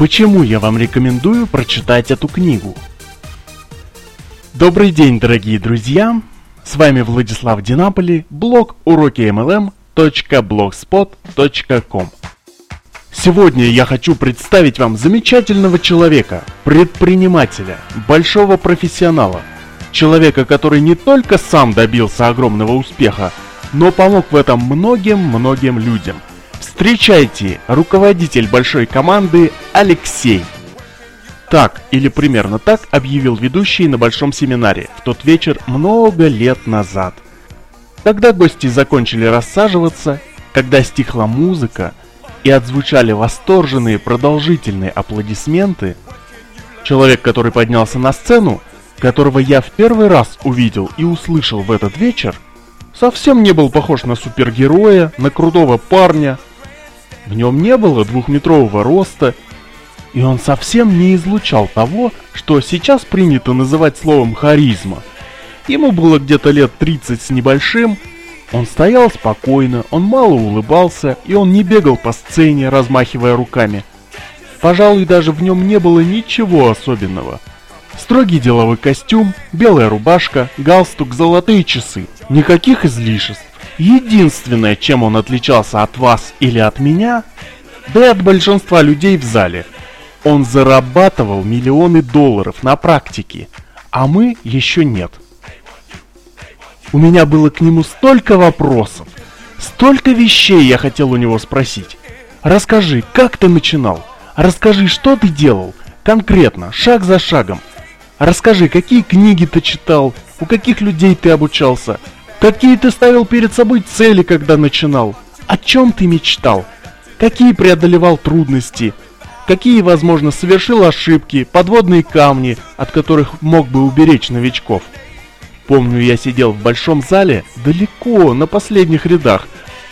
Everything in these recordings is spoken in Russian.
Почему я вам рекомендую прочитать эту книгу? Добрый день, дорогие друзья! С вами Владислав Динаполи, блог уроки MLM.blogspot.com Сегодня я хочу представить вам замечательного человека, предпринимателя, большого профессионала, человека, который не только сам добился огромного успеха, но помог в этом многим-многим людям. Встречайте, руководитель большой команды Алексей. Так, или примерно так объявил ведущий на большом семинаре в тот вечер много лет назад. Когда гости закончили рассаживаться, когда стихла музыка и отзвучали восторженные продолжительные аплодисменты, человек, который поднялся на сцену, которого я в первый раз увидел и услышал в этот вечер, совсем не был похож на супергероя, на крутого парня. В нем не было двухметрового роста, и он совсем не излучал того, что сейчас принято называть словом харизма. Ему было где-то лет 30 с небольшим, он стоял спокойно, он мало улыбался, и он не бегал по сцене, размахивая руками. Пожалуй, даже в нем не было ничего особенного – Строгий деловой костюм, белая рубашка, галстук, золотые часы. Никаких излишеств. Единственное, чем он отличался от вас или от меня, да и от большинства людей в зале, он зарабатывал миллионы долларов на практике, а мы еще нет. У меня было к нему столько вопросов, столько вещей я хотел у него спросить. Расскажи, как ты начинал? Расскажи, что ты делал? Конкретно, шаг за шагом. Расскажи, какие книги ты читал, у каких людей ты обучался, какие ты ставил перед собой цели, когда начинал, о чем ты мечтал, какие преодолевал трудности, какие, возможно, совершил ошибки, подводные камни, от которых мог бы уберечь новичков. Помню, я сидел в большом зале, далеко, на последних рядах,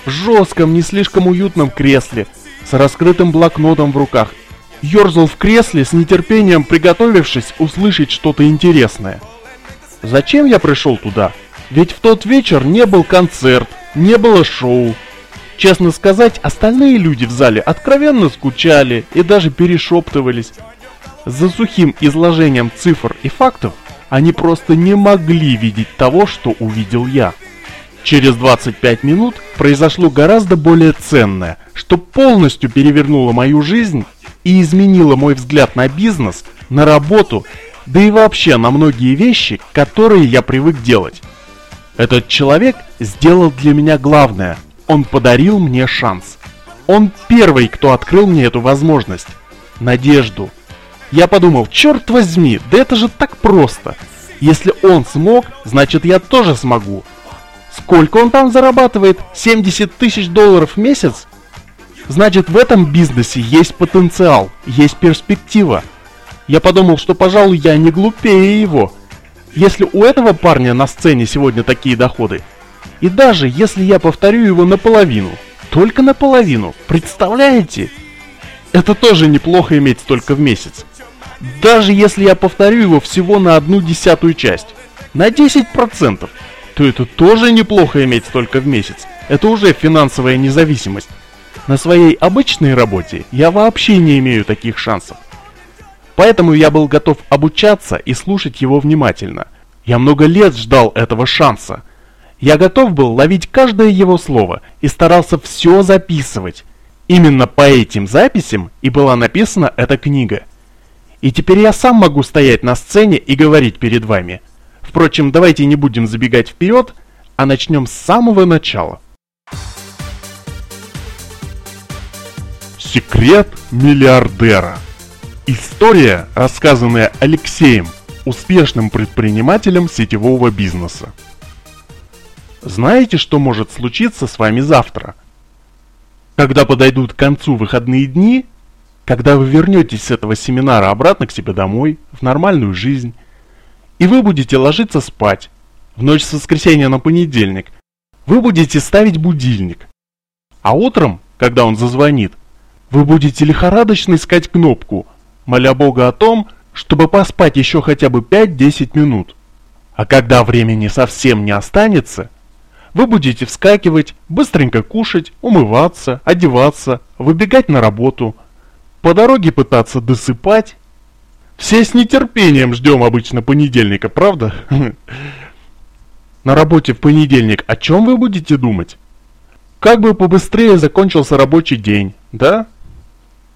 в жестком, не слишком уютном кресле, с раскрытым блокнотом в руках ерзал в кресле с нетерпением, приготовившись услышать что-то интересное. Зачем я пришел туда? Ведь в тот вечер не был концерт, не было шоу. Честно сказать, остальные люди в зале откровенно скучали и даже перешептывались. За сухим изложением цифр и фактов они просто не могли видеть того, что увидел я. Через 25 минут произошло гораздо более ценное, что полностью перевернуло мою жизнь и изменила мой взгляд на бизнес, на работу, да и вообще на многие вещи, которые я привык делать. Этот человек сделал для меня главное. Он подарил мне шанс. Он первый, кто открыл мне эту возможность. Надежду. Я подумал, черт возьми, да это же так просто. Если он смог, значит я тоже смогу. Сколько он там зарабатывает? 70 тысяч долларов в месяц? Значит, в этом бизнесе есть потенциал, есть перспектива. Я подумал, что, пожалуй, я не глупее его. Если у этого парня на сцене сегодня такие доходы, и даже если я повторю его наполовину, только наполовину, представляете? Это тоже неплохо иметь столько в месяц. Даже если я повторю его всего на одну десятую часть, на 10%, то это тоже неплохо иметь столько в месяц. Это уже финансовая независимость. На своей обычной работе я вообще не имею таких шансов. Поэтому я был готов обучаться и слушать его внимательно. Я много лет ждал этого шанса. Я готов был ловить каждое его слово и старался все записывать. Именно по этим записям и была написана эта книга. И теперь я сам могу стоять на сцене и говорить перед вами. Впрочем, давайте не будем забегать вперед, а начнем с самого начала. Секрет миллиардера. История, рассказанная Алексеем, успешным предпринимателем сетевого бизнеса. Знаете, что может случиться с вами завтра? Когда подойдут к концу выходные дни, когда вы вернетесь с этого семинара обратно к себе домой, в нормальную жизнь, и вы будете ложиться спать, в ночь с воскресенья на понедельник, вы будете ставить будильник, а утром, когда он зазвонит, вы будете лихорадочно искать кнопку, моля Бога о том, чтобы поспать еще хотя бы 5-10 минут. А когда времени совсем не останется, вы будете вскакивать, быстренько кушать, умываться, одеваться, выбегать на работу. по дороге пытаться досыпать. Все с нетерпением ждем обычно понедельника, правда? На работе в понедельник о чем вы будете думать? Как бы побыстрее закончился рабочий день, да?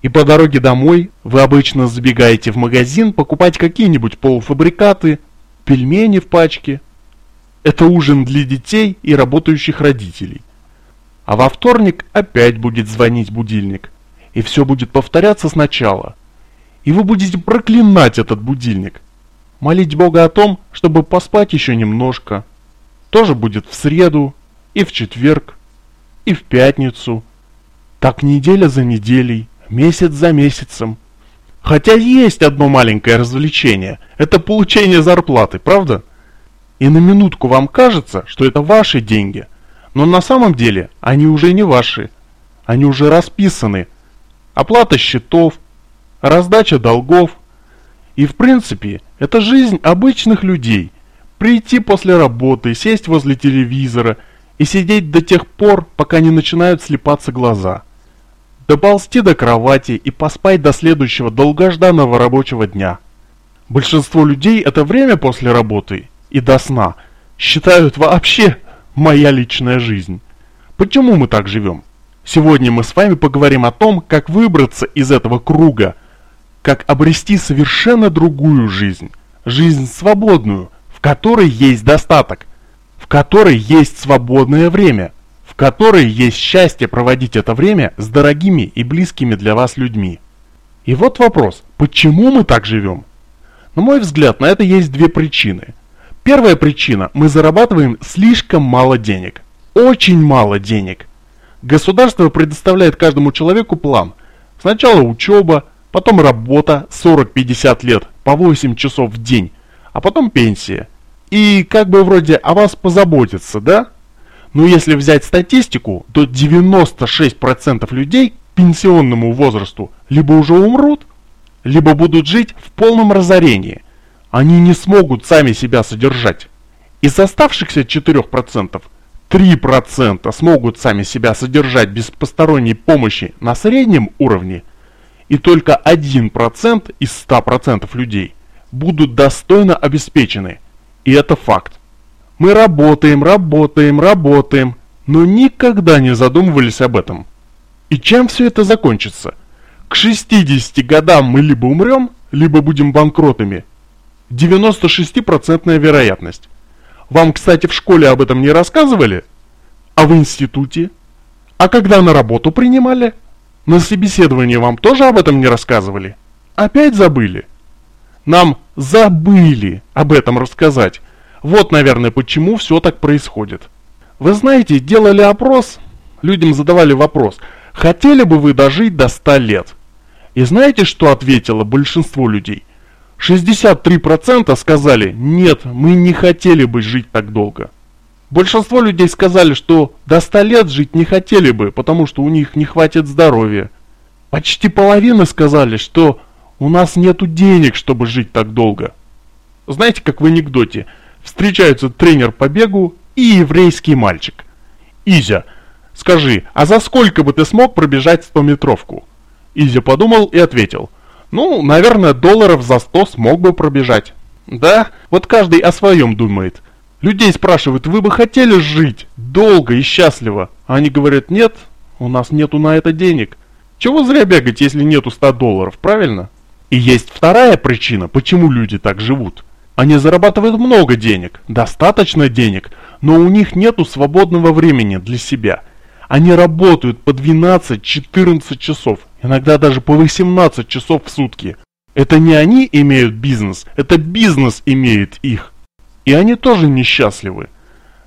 И по дороге домой вы обычно забегаете в магазин покупать какие-нибудь полуфабрикаты, пельмени в пачке. Это ужин для детей и работающих родителей. А во вторник опять будет звонить будильник. И все будет повторяться сначала. И вы будете проклинать этот будильник. Молить Бога о том, чтобы поспать еще немножко. Тоже будет в среду, и в четверг, и в пятницу. Так неделя за неделей месяц за месяцем. Хотя есть одно маленькое развлечение – это получение зарплаты, правда? И на минутку вам кажется, что это ваши деньги, но на самом деле они уже не ваши. Они уже расписаны. Оплата счетов, раздача долгов. И в принципе, это жизнь обычных людей. Прийти после работы, сесть возле телевизора и сидеть до тех пор, пока не начинают слепаться глаза – доползти до кровати и поспать до следующего долгожданного рабочего дня. Большинство людей это время после работы и до сна считают вообще моя личная жизнь. Почему мы так живем? Сегодня мы с вами поговорим о том, как выбраться из этого круга, как обрести совершенно другую жизнь, жизнь свободную, в которой есть достаток, в которой есть свободное время – в которой есть счастье проводить это время с дорогими и близкими для вас людьми. И вот вопрос, почему мы так живем? На мой взгляд, на это есть две причины. Первая причина – мы зарабатываем слишком мало денег. Очень мало денег. Государство предоставляет каждому человеку план. Сначала учеба, потом работа 40-50 лет по 8 часов в день, а потом пенсия. И как бы вроде о вас позаботиться, да? Но если взять статистику, то 96% людей к пенсионному возрасту либо уже умрут, либо будут жить в полном разорении. Они не смогут сами себя содержать. Из оставшихся 4%, 3% смогут сами себя содержать без посторонней помощи на среднем уровне, и только 1% из 100% людей будут достойно обеспечены. И это факт. Мы работаем, работаем, работаем, но никогда не задумывались об этом. И чем все это закончится? К 60 годам мы либо умрем, либо будем банкротами. 96% вероятность. Вам, кстати, в школе об этом не рассказывали? А в институте? А когда на работу принимали? На собеседовании вам тоже об этом не рассказывали? Опять забыли? Нам забыли об этом рассказать. Вот, наверное, почему все так происходит. Вы знаете, делали опрос, людям задавали вопрос, хотели бы вы дожить до 100 лет? И знаете, что ответило большинство людей? 63% сказали, нет, мы не хотели бы жить так долго. Большинство людей сказали, что до 100 лет жить не хотели бы, потому что у них не хватит здоровья. Почти половина сказали, что у нас нету денег, чтобы жить так долго. Знаете, как в анекдоте – встречаются тренер по бегу и еврейский мальчик. Изя, скажи, а за сколько бы ты смог пробежать 100-метровку? Изя подумал и ответил, ну, наверное, долларов за 100 смог бы пробежать. Да, вот каждый о своем думает. Людей спрашивают, вы бы хотели жить долго и счастливо? А они говорят, нет, у нас нету на это денег. Чего зря бегать, если нету 100 долларов, правильно? И есть вторая причина, почему люди так живут – они зарабатывают много денег, достаточно денег, но у них нету свободного времени для себя. Они работают по 12-14 часов, иногда даже по 18 часов в сутки. Это не они имеют бизнес, это бизнес имеет их. И они тоже несчастливы.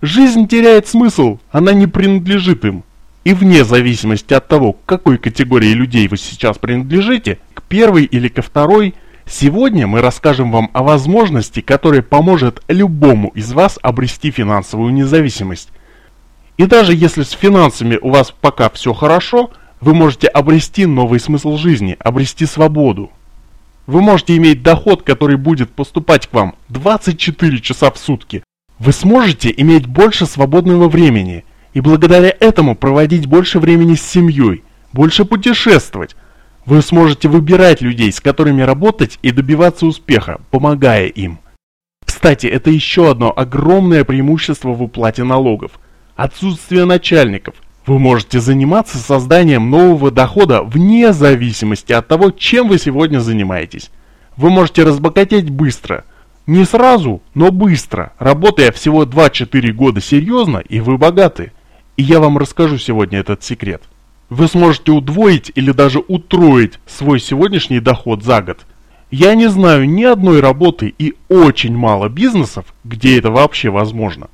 Жизнь теряет смысл, она не принадлежит им. И вне зависимости от того, к какой категории людей вы сейчас принадлежите, к первой или ко второй – Сегодня мы расскажем вам о возможности, которая поможет любому из вас обрести финансовую независимость. И даже если с финансами у вас пока все хорошо, вы можете обрести новый смысл жизни, обрести свободу. Вы можете иметь доход, который будет поступать к вам 24 часа в сутки. Вы сможете иметь больше свободного времени и благодаря этому проводить больше времени с семьей, больше путешествовать, Вы сможете выбирать людей, с которыми работать и добиваться успеха, помогая им. Кстати, это еще одно огромное преимущество в уплате налогов. Отсутствие начальников. Вы можете заниматься созданием нового дохода вне зависимости от того, чем вы сегодня занимаетесь. Вы можете разбогатеть быстро. Не сразу, но быстро. Работая всего 2-4 года серьезно, и вы богаты. И я вам расскажу сегодня этот секрет. Вы сможете удвоить или даже утроить свой сегодняшний доход за год. Я не знаю ни одной работы и очень мало бизнесов, где это вообще возможно.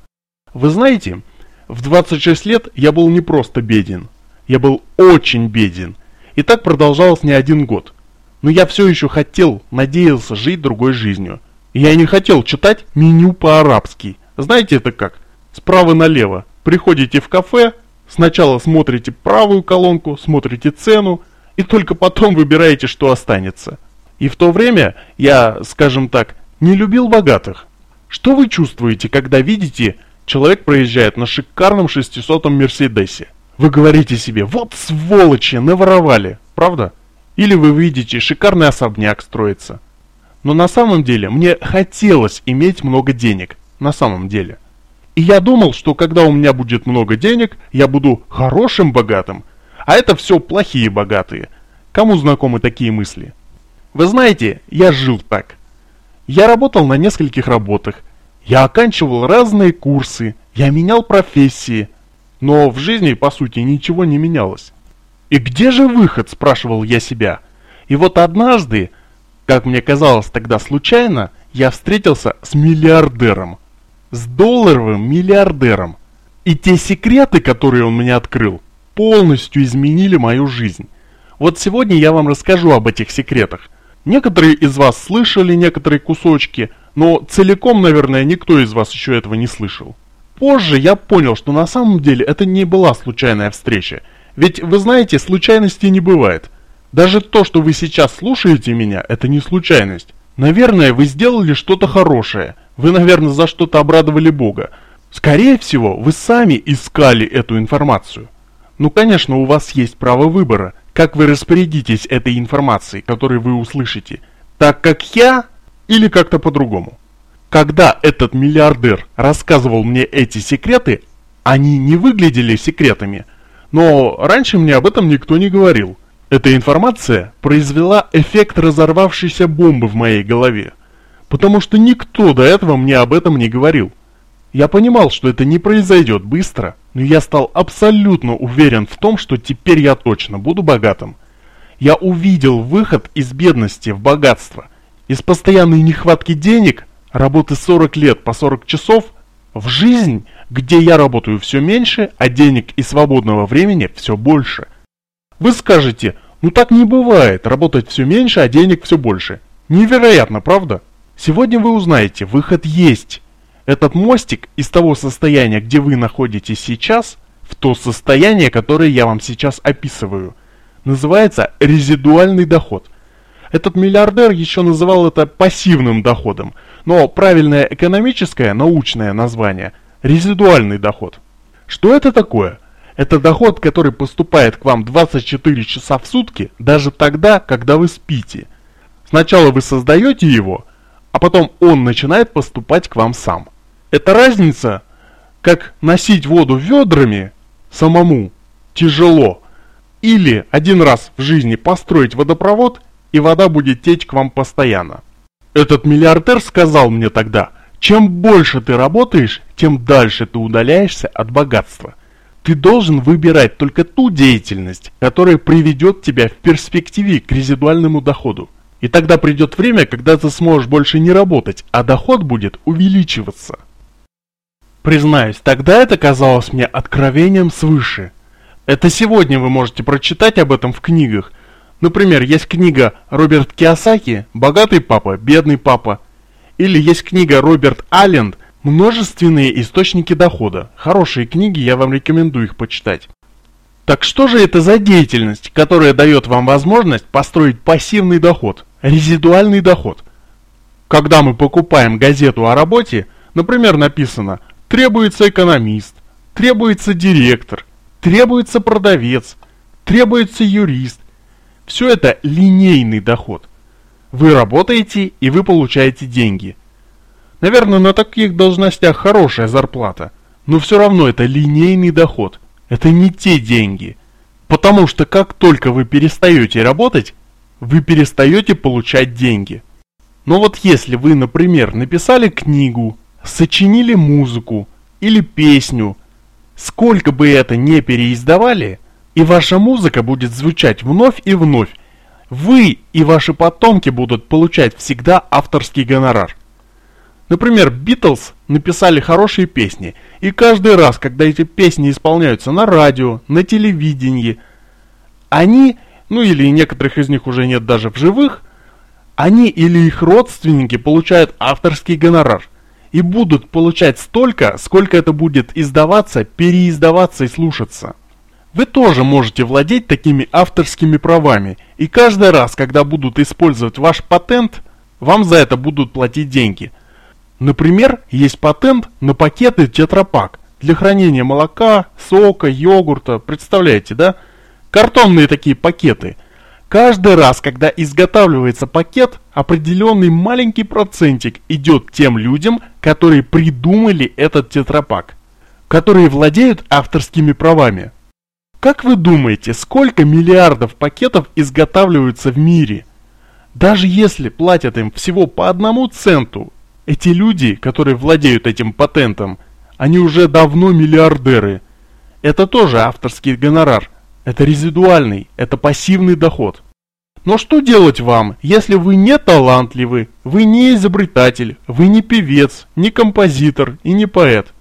Вы знаете, в 26 лет я был не просто беден. Я был очень беден. И так продолжалось не один год. Но я все еще хотел, надеялся жить другой жизнью. Я не хотел читать меню по-арабски. Знаете это как? Справа налево. Приходите в кафе, сначала смотрите правую колонку, смотрите цену, и только потом выбираете, что останется. И в то время я, скажем так, не любил богатых. Что вы чувствуете, когда видите, человек проезжает на шикарном 600-м Мерседесе? Вы говорите себе, вот сволочи, наворовали, правда? Или вы видите, шикарный особняк строится. Но на самом деле мне хотелось иметь много денег, на самом деле. И я думал, что когда у меня будет много денег, я буду хорошим богатым. А это все плохие богатые. Кому знакомы такие мысли? Вы знаете, я жил так. Я работал на нескольких работах. Я оканчивал разные курсы. Я менял профессии. Но в жизни, по сути, ничего не менялось. И где же выход, спрашивал я себя. И вот однажды, как мне казалось тогда случайно, я встретился с миллиардером с долларовым миллиардером. И те секреты, которые он мне открыл, полностью изменили мою жизнь. Вот сегодня я вам расскажу об этих секретах. Некоторые из вас слышали некоторые кусочки, но целиком, наверное, никто из вас еще этого не слышал. Позже я понял, что на самом деле это не была случайная встреча. Ведь вы знаете, случайностей не бывает. Даже то, что вы сейчас слушаете меня, это не случайность. Наверное, вы сделали что-то хорошее. Вы, наверное, за что-то обрадовали Бога. Скорее всего, вы сами искали эту информацию. Ну, конечно, у вас есть право выбора, как вы распорядитесь этой информацией, которую вы услышите. Так как я или как-то по-другому. Когда этот миллиардер рассказывал мне эти секреты, они не выглядели секретами, но раньше мне об этом никто не говорил. Эта информация произвела эффект разорвавшейся бомбы в моей голове, потому что никто до этого мне об этом не говорил. Я понимал, что это не произойдет быстро, но я стал абсолютно уверен в том, что теперь я точно буду богатым. Я увидел выход из бедности в богатство, из постоянной нехватки денег, работы 40 лет по 40 часов, в жизнь, где я работаю все меньше, а денег и свободного времени все больше. Вы скажете, ну так не бывает, работать все меньше, а денег все больше. Невероятно, правда? Сегодня вы узнаете, выход есть. Этот мостик из того состояния, где вы находитесь сейчас, в то состояние, которое я вам сейчас описываю, называется резидуальный доход. Этот миллиардер еще называл это пассивным доходом, но правильное экономическое, научное название – резидуальный доход. Что это такое? Это доход, который поступает к вам 24 часа в сутки, даже тогда, когда вы спите. Сначала вы создаете его, а потом он начинает поступать к вам сам. Это разница, как носить воду ведрами самому тяжело, или один раз в жизни построить водопровод, и вода будет течь к вам постоянно. Этот миллиардер сказал мне тогда, чем больше ты работаешь, тем дальше ты удаляешься от богатства. Ты должен выбирать только ту деятельность, которая приведет тебя в перспективе к резидуальному доходу. И тогда придет время, когда ты сможешь больше не работать, а доход будет увеличиваться. Признаюсь, тогда это казалось мне откровением свыше. Это сегодня вы можете прочитать об этом в книгах. Например, есть книга Роберт Киосаки «Богатый папа, бедный папа». Или есть книга Роберт Алленд Множественные источники дохода. Хорошие книги, я вам рекомендую их почитать. Так что же это за деятельность, которая дает вам возможность построить пассивный доход, резидуальный доход? Когда мы покупаем газету о работе, например, написано «требуется экономист», «требуется директор», «требуется продавец», «требуется юрист», Все это линейный доход. Вы работаете и вы получаете деньги. Наверное, на таких должностях хорошая зарплата, но все равно это линейный доход. Это не те деньги. Потому что как только вы перестаете работать, вы перестаете получать деньги. Но вот если вы, например, написали книгу, сочинили музыку или песню, сколько бы это не переиздавали, и ваша музыка будет звучать вновь и вновь, вы и ваши потомки будут получать всегда авторский гонорар. Например, Битлз написали хорошие песни, и каждый раз, когда эти песни исполняются на радио, на телевидении, они, ну или некоторых из них уже нет даже в живых, они или их родственники получают авторский гонорар и будут получать столько, сколько это будет издаваться, переиздаваться и слушаться. Вы тоже можете владеть такими авторскими правами, и каждый раз, когда будут использовать ваш патент, вам за это будут платить деньги. Например, есть патент на пакеты тетрапак для хранения молока, сока, йогурта, представляете, да? Картонные такие пакеты – Каждый раз, когда изготавливается пакет, определенный маленький процентик идет тем людям, которые придумали этот тетрапак, которые владеют авторскими правами. Как вы думаете, сколько миллиардов пакетов изготавливаются в мире? Даже если платят им всего по одному центу, эти люди, которые владеют этим патентом, они уже давно миллиардеры. Это тоже авторский гонорар. Это резидуальный, это пассивный доход. Но что делать вам, если вы не талантливы, вы не изобретатель, вы не певец, не композитор и не поэт?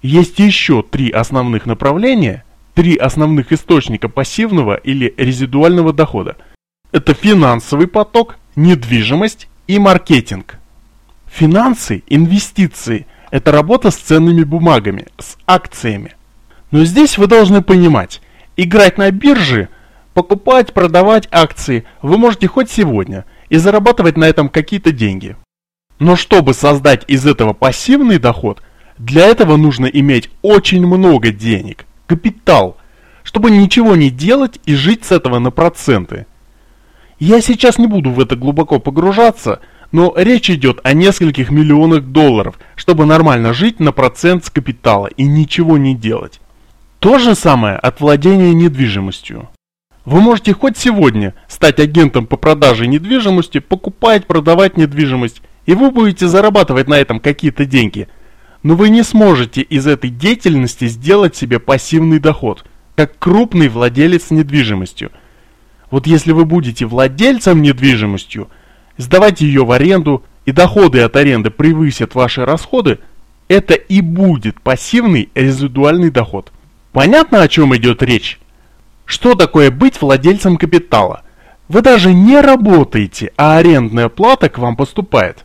Есть еще три основных направления, три основных источника пассивного или резидуального дохода. Это финансовый поток, недвижимость и маркетинг. Финансы, инвестиции – это работа с ценными бумагами, с акциями. Но здесь вы должны понимать, играть на бирже – Покупать, продавать акции вы можете хоть сегодня и зарабатывать на этом какие-то деньги. Но чтобы создать из этого пассивный доход, для этого нужно иметь очень много денег, капитал, чтобы ничего не делать и жить с этого на проценты. Я сейчас не буду в это глубоко погружаться, но речь идет о нескольких миллионах долларов, чтобы нормально жить на процент с капитала и ничего не делать. То же самое от владения недвижимостью. Вы можете хоть сегодня стать агентом по продаже недвижимости, покупать, продавать недвижимость, и вы будете зарабатывать на этом какие-то деньги. Но вы не сможете из этой деятельности сделать себе пассивный доход, как крупный владелец недвижимостью. Вот если вы будете владельцем недвижимостью, сдавать ее в аренду, и доходы от аренды превысят ваши расходы, это и будет пассивный резидуальный доход. Понятно, о чем идет речь? Что такое быть владельцем капитала? Вы даже не работаете, а арендная плата к вам поступает.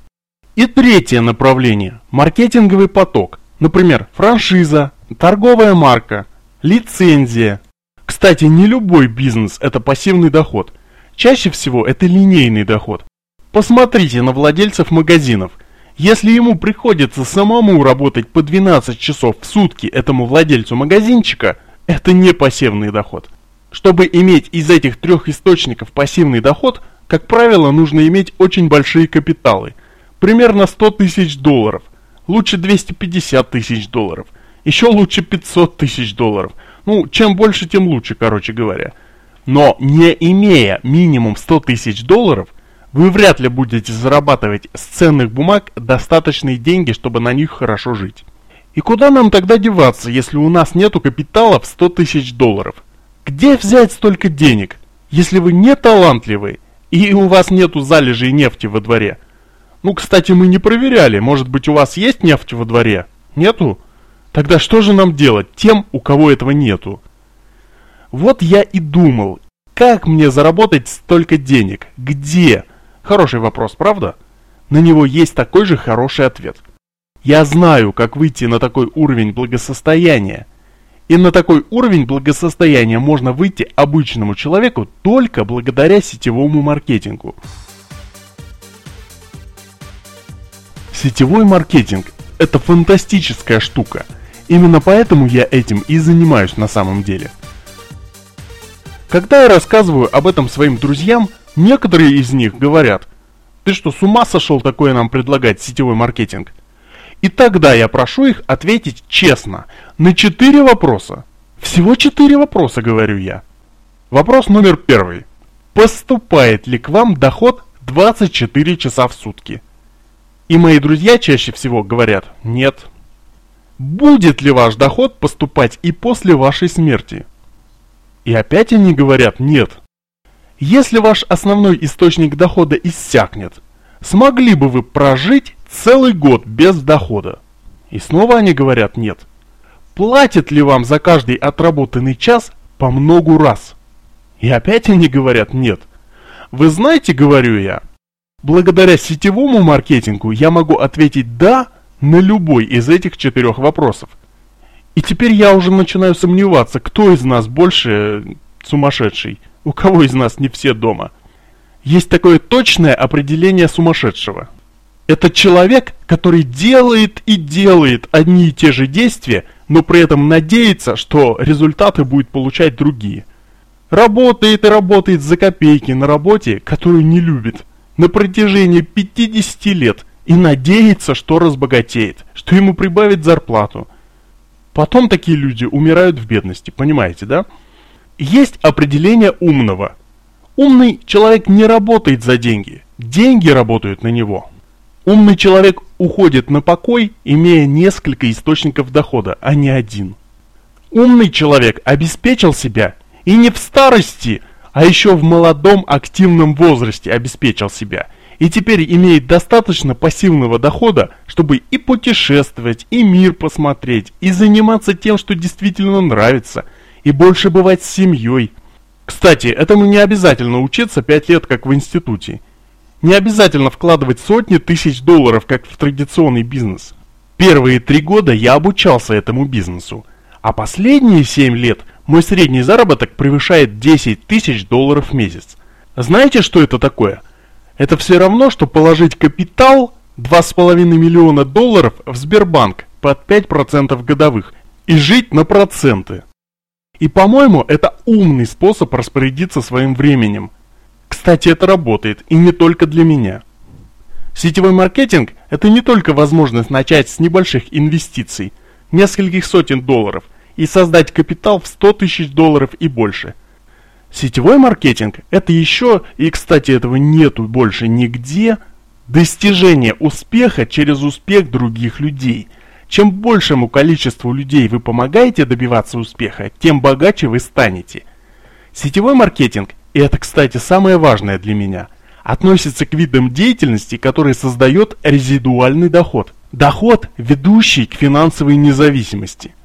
И третье направление – маркетинговый поток. Например, франшиза, торговая марка, лицензия. Кстати, не любой бизнес – это пассивный доход. Чаще всего это линейный доход. Посмотрите на владельцев магазинов. Если ему приходится самому работать по 12 часов в сутки этому владельцу магазинчика, это не пассивный доход. Чтобы иметь из этих трех источников пассивный доход, как правило, нужно иметь очень большие капиталы. Примерно 100 тысяч долларов. Лучше 250 тысяч долларов. Еще лучше 500 тысяч долларов. Ну, чем больше, тем лучше, короче говоря. Но не имея минимум 100 тысяч долларов, вы вряд ли будете зарабатывать с ценных бумаг достаточные деньги, чтобы на них хорошо жить. И куда нам тогда деваться, если у нас нету капитала в 100 тысяч долларов? Где взять столько денег, если вы не талантливый и у вас нету залежей нефти во дворе? Ну, кстати, мы не проверяли, может быть у вас есть нефть во дворе? Нету? Тогда что же нам делать тем, у кого этого нету? Вот я и думал, как мне заработать столько денег? Где? Хороший вопрос, правда? На него есть такой же хороший ответ. Я знаю, как выйти на такой уровень благосостояния – и на такой уровень благосостояния можно выйти обычному человеку только благодаря сетевому маркетингу. Сетевой маркетинг – это фантастическая штука. Именно поэтому я этим и занимаюсь на самом деле. Когда я рассказываю об этом своим друзьям, некоторые из них говорят, ты что, с ума сошел такое нам предлагать сетевой маркетинг? И тогда я прошу их ответить честно на четыре вопроса. Всего четыре вопроса, говорю я. Вопрос номер первый. Поступает ли к вам доход 24 часа в сутки? И мои друзья чаще всего говорят «нет». Будет ли ваш доход поступать и после вашей смерти? И опять они говорят «нет». Если ваш основной источник дохода иссякнет, смогли бы вы прожить целый год без дохода? И снова они говорят «нет». Платят ли вам за каждый отработанный час по многу раз? И опять они говорят «нет». Вы знаете, говорю я, благодаря сетевому маркетингу я могу ответить «да» на любой из этих четырех вопросов. И теперь я уже начинаю сомневаться, кто из нас больше сумасшедший, у кого из нас не все дома. Есть такое точное определение сумасшедшего. Это человек, который делает и делает одни и те же действия, но при этом надеется, что результаты будет получать другие. Работает и работает за копейки на работе, которую не любит, на протяжении 50 лет и надеется, что разбогатеет, что ему прибавит зарплату. Потом такие люди умирают в бедности, понимаете, да? Есть определение умного. Умный человек не работает за деньги, деньги работают на него. Умный человек уходит на покой, имея несколько источников дохода, а не один. Умный человек обеспечил себя и не в старости, а еще в молодом активном возрасте обеспечил себя. И теперь имеет достаточно пассивного дохода, чтобы и путешествовать, и мир посмотреть, и заниматься тем, что действительно нравится, и больше бывать с семьей. Кстати, этому не обязательно учиться 5 лет, как в институте. Не обязательно вкладывать сотни тысяч долларов, как в традиционный бизнес. Первые три года я обучался этому бизнесу, а последние 7 лет мой средний заработок превышает 10 тысяч долларов в месяц. Знаете, что это такое? Это все равно, что положить капитал 2,5 миллиона долларов в Сбербанк под 5% годовых и жить на проценты. И по-моему, это умный способ распорядиться своим временем – кстати, это работает, и не только для меня. Сетевой маркетинг – это не только возможность начать с небольших инвестиций, нескольких сотен долларов, и создать капитал в 100 тысяч долларов и больше. Сетевой маркетинг – это еще, и кстати этого нету больше нигде, достижение успеха через успех других людей. Чем большему количеству людей вы помогаете добиваться успеха, тем богаче вы станете. Сетевой маркетинг и это, кстати, самое важное для меня, относится к видам деятельности, которые создает резидуальный доход. Доход, ведущий к финансовой независимости.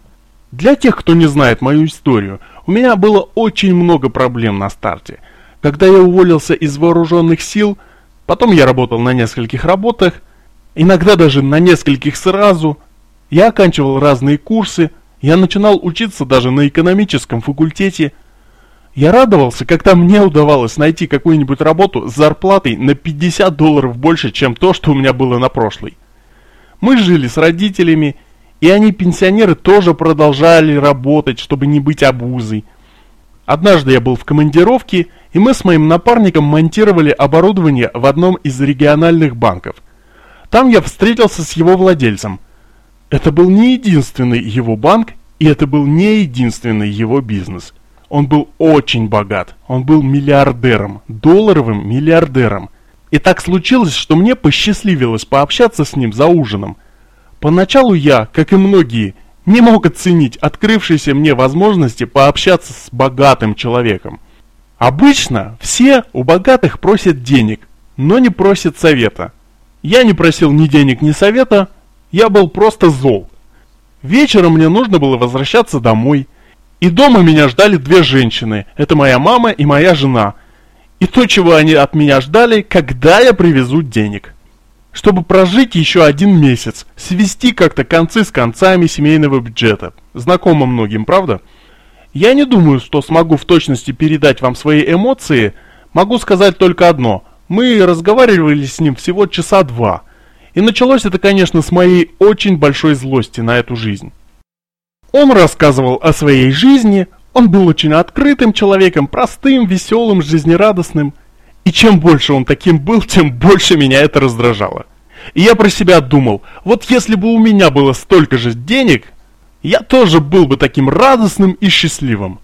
Для тех, кто не знает мою историю, у меня было очень много проблем на старте. Когда я уволился из вооруженных сил, потом я работал на нескольких работах, иногда даже на нескольких сразу, я оканчивал разные курсы, я начинал учиться даже на экономическом факультете – я радовался, когда мне удавалось найти какую-нибудь работу с зарплатой на 50 долларов больше, чем то, что у меня было на прошлой. Мы жили с родителями, и они, пенсионеры, тоже продолжали работать, чтобы не быть обузой. Однажды я был в командировке, и мы с моим напарником монтировали оборудование в одном из региональных банков. Там я встретился с его владельцем. Это был не единственный его банк, и это был не единственный его бизнес – он был очень богат. Он был миллиардером, долларовым миллиардером. И так случилось, что мне посчастливилось пообщаться с ним за ужином. Поначалу я, как и многие, не мог оценить открывшиеся мне возможности пообщаться с богатым человеком. Обычно все у богатых просят денег, но не просят совета. Я не просил ни денег, ни совета, я был просто зол. Вечером мне нужно было возвращаться домой – и дома меня ждали две женщины. Это моя мама и моя жена. И то, чего они от меня ждали, когда я привезу денег. Чтобы прожить еще один месяц, свести как-то концы с концами семейного бюджета. Знакомо многим, правда? Я не думаю, что смогу в точности передать вам свои эмоции. Могу сказать только одно. Мы разговаривали с ним всего часа два. И началось это, конечно, с моей очень большой злости на эту жизнь. Он рассказывал о своей жизни, Он был очень открытым человеком, простым, веселым, жизнерадостным. И чем больше он таким был, тем больше меня это раздражало. И я про себя думал, вот если бы у меня было столько же денег, я тоже был бы таким радостным и счастливым.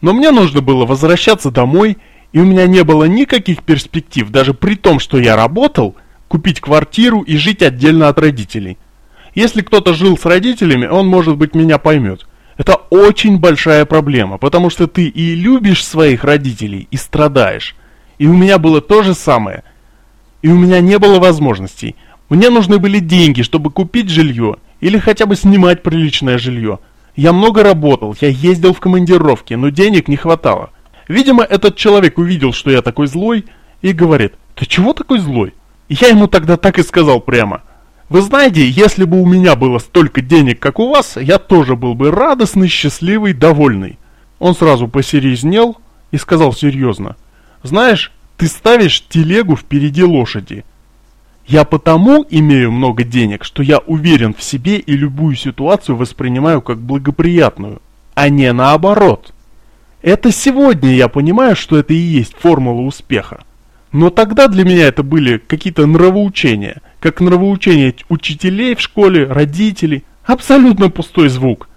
Но мне нужно было возвращаться домой, и у меня не было никаких перспектив, даже при том, что я работал, купить квартиру и жить отдельно от родителей. Если кто-то жил с родителями, он, может быть, меня поймет. Это очень большая проблема, потому что ты и любишь своих родителей, и страдаешь. И у меня было то же самое. И у меня не было возможностей. Мне нужны были деньги, чтобы купить жилье или хотя бы снимать приличное жилье. Я много работал, я ездил в командировки, но денег не хватало. Видимо, этот человек увидел, что я такой злой, и говорит, «Ты чего такой злой?» Я ему тогда так и сказал прямо. «Вы знаете, если бы у меня было столько денег, как у вас, я тоже был бы радостный, счастливый, довольный». Он сразу посерьезнел и сказал серьезно. «Знаешь, ты ставишь телегу впереди лошади. Я потому имею много денег, что я уверен в себе и любую ситуацию воспринимаю как благоприятную, а не наоборот. Это сегодня я понимаю, что это и есть формула успеха. Но тогда для меня это были какие-то нравоучения, как нравоучения учителей в школе, родителей, абсолютно пустой звук.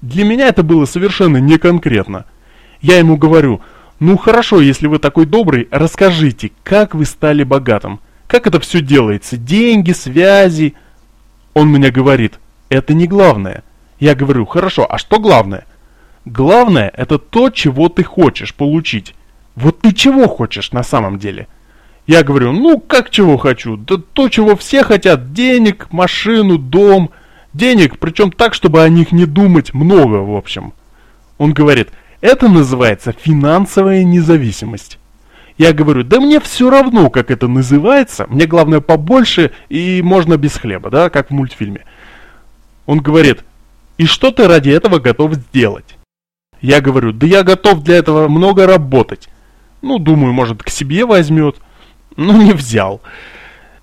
Для меня это было совершенно неконкретно. Я ему говорю, ну хорошо, если вы такой добрый, расскажите, как вы стали богатым. Как это все делается? Деньги, связи. Он мне говорит, это не главное. Я говорю, хорошо, а что главное? Главное, это то, чего ты хочешь получить. Вот ты чего хочешь на самом деле? Я говорю, ну как чего хочу? Да то, чего все хотят. Денег, машину, дом. Денег, причем так, чтобы о них не думать много, в общем. Он говорит, это называется финансовая независимость. Я говорю, да мне все равно, как это называется, мне главное побольше и можно без хлеба, да, как в мультфильме. Он говорит, и что ты ради этого готов сделать? Я говорю, да я готов для этого много работать. Ну, думаю, может, к себе возьмет. Ну, не взял.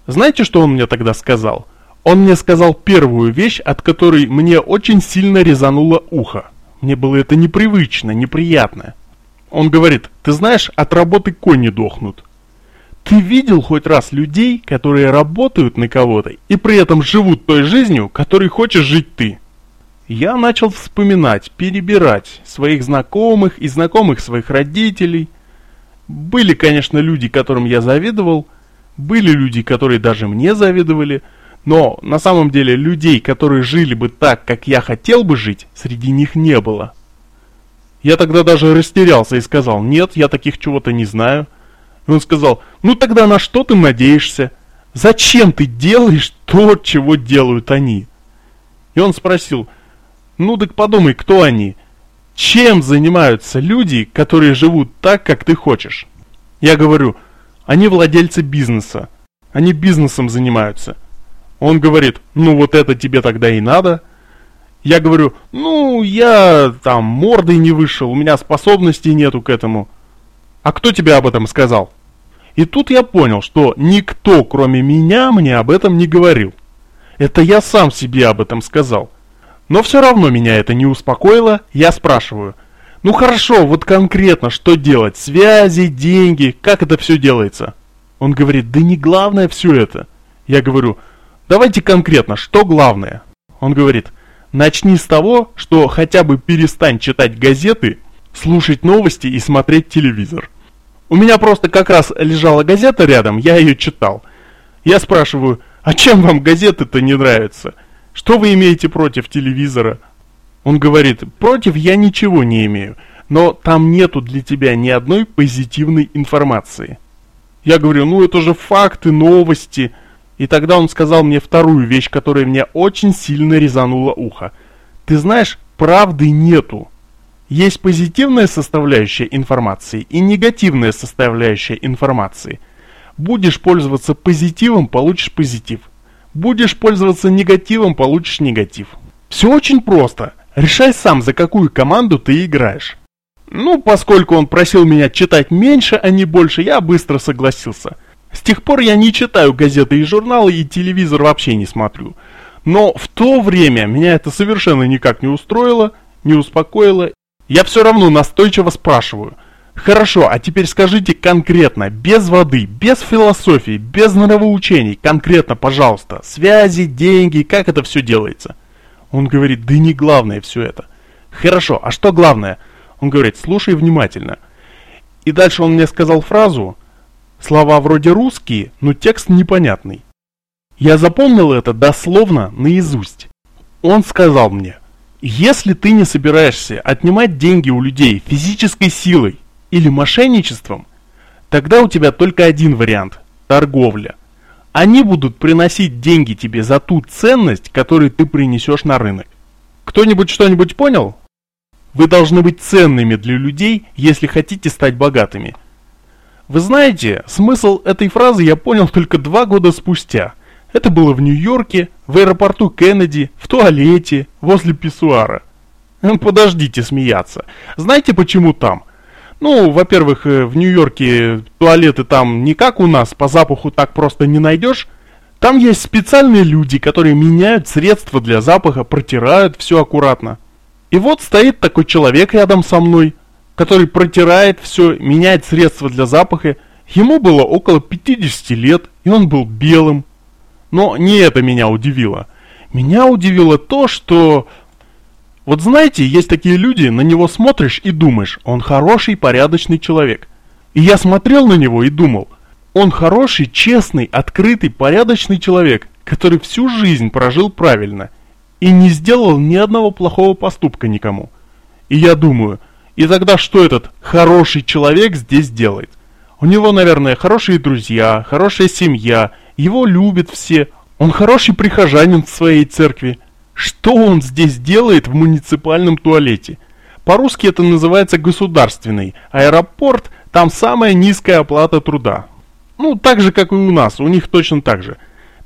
Знаете, что он мне тогда сказал? Он мне сказал первую вещь, от которой мне очень сильно резануло ухо. Мне было это непривычно, неприятно. Он говорит, ты знаешь, от работы кони дохнут. Ты видел хоть раз людей, которые работают на кого-то и при этом живут той жизнью, которой хочешь жить ты? Я начал вспоминать, перебирать своих знакомых и знакомых своих родителей. Были, конечно, люди, которым я завидовал, были люди, которые даже мне завидовали, но на самом деле людей, которые жили бы так, как я хотел бы жить, среди них не было. Я тогда даже растерялся и сказал, нет, я таких чего-то не знаю. И он сказал, ну тогда на что ты надеешься? Зачем ты делаешь то, чего делают они? И он спросил, ну так подумай, кто они? Чем занимаются люди, которые живут так, как ты хочешь? Я говорю, они владельцы бизнеса. Они бизнесом занимаются. Он говорит, ну вот это тебе тогда и надо. Я говорю, ну, я там мордой не вышел, у меня способностей нету к этому. А кто тебе об этом сказал? И тут я понял, что никто, кроме меня, мне об этом не говорил. Это я сам себе об этом сказал. Но все равно меня это не успокоило, я спрашиваю. Ну хорошо, вот конкретно что делать? Связи, деньги, как это все делается? Он говорит, да не главное все это. Я говорю, давайте конкретно, что главное? Он говорит, Начни с того, что хотя бы перестань читать газеты, слушать новости и смотреть телевизор. У меня просто как раз лежала газета рядом, я ее читал. Я спрашиваю, а чем вам газеты-то не нравятся? Что вы имеете против телевизора? Он говорит, против я ничего не имею, но там нету для тебя ни одной позитивной информации. Я говорю, ну это же факты, новости, и тогда он сказал мне вторую вещь, которая мне очень сильно резанула ухо. Ты знаешь, правды нету. Есть позитивная составляющая информации и негативная составляющая информации. Будешь пользоваться позитивом, получишь позитив. Будешь пользоваться негативом, получишь негатив. Все очень просто. Решай сам, за какую команду ты играешь. Ну, поскольку он просил меня читать меньше, а не больше, я быстро согласился – с тех пор я не читаю газеты и журналы, и телевизор вообще не смотрю. Но в то время меня это совершенно никак не устроило, не успокоило, Я все равно настойчиво спрашиваю. Хорошо, а теперь скажите конкретно, без воды, без философии, без нравоучений, конкретно, пожалуйста, связи, деньги, как это все делается? Он говорит, да не главное все это. Хорошо, а что главное? Он говорит, слушай внимательно. И дальше он мне сказал фразу, слова вроде русские, но текст непонятный. Я запомнил это дословно наизусть. Он сказал мне, если ты не собираешься отнимать деньги у людей физической силой или мошенничеством, тогда у тебя только один вариант – торговля. Они будут приносить деньги тебе за ту ценность, которую ты принесешь на рынок. Кто-нибудь что-нибудь понял? Вы должны быть ценными для людей, если хотите стать богатыми. Вы знаете, смысл этой фразы я понял только два года спустя. Это было в Нью-Йорке, в аэропорту Кеннеди, в туалете, возле писсуара. Подождите смеяться. Знаете почему там? Ну, во-первых, э, в Нью-Йорке туалеты там не как у нас, по запаху так просто не найдешь. Там есть специальные люди, которые меняют средства для запаха, протирают все аккуратно. И вот стоит такой человек рядом со мной, который протирает все, меняет средства для запаха. Ему было около 50 лет, и он был белым. Но не это меня удивило. Меня удивило то, что вот знаете, есть такие люди, на него смотришь и думаешь, он хороший, порядочный человек. И я смотрел на него и думал, он хороший, честный, открытый, порядочный человек, который всю жизнь прожил правильно и не сделал ни одного плохого поступка никому. И я думаю, и тогда что этот хороший человек здесь делает? У него, наверное, хорошие друзья, хорошая семья, его любят все, он хороший прихожанин в своей церкви. Что он здесь делает в муниципальном туалете? По-русски это называется государственный. Аэропорт, там самая низкая оплата труда. Ну, так же, как и у нас, у них точно так же.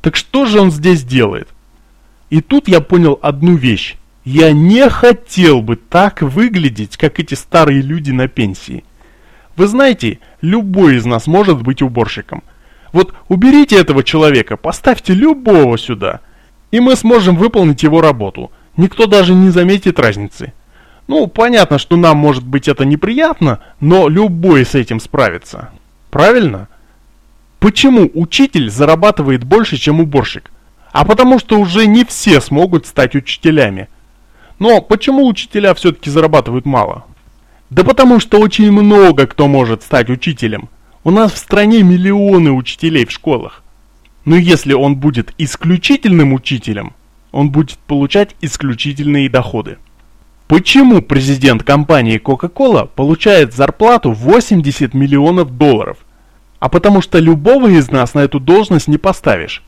Так что же он здесь делает? И тут я понял одну вещь. Я не хотел бы так выглядеть, как эти старые люди на пенсии. Вы знаете, любой из нас может быть уборщиком. Вот уберите этого человека, поставьте любого сюда – и мы сможем выполнить его работу. Никто даже не заметит разницы. Ну, понятно, что нам может быть это неприятно, но любой с этим справится. Правильно? Почему учитель зарабатывает больше, чем уборщик? А потому что уже не все смогут стать учителями. Но почему учителя все-таки зарабатывают мало? Да потому что очень много кто может стать учителем. У нас в стране миллионы учителей в школах. Но если он будет исключительным учителем, он будет получать исключительные доходы. Почему президент компании Coca-Cola получает зарплату 80 миллионов долларов? А потому что любого из нас на эту должность не поставишь.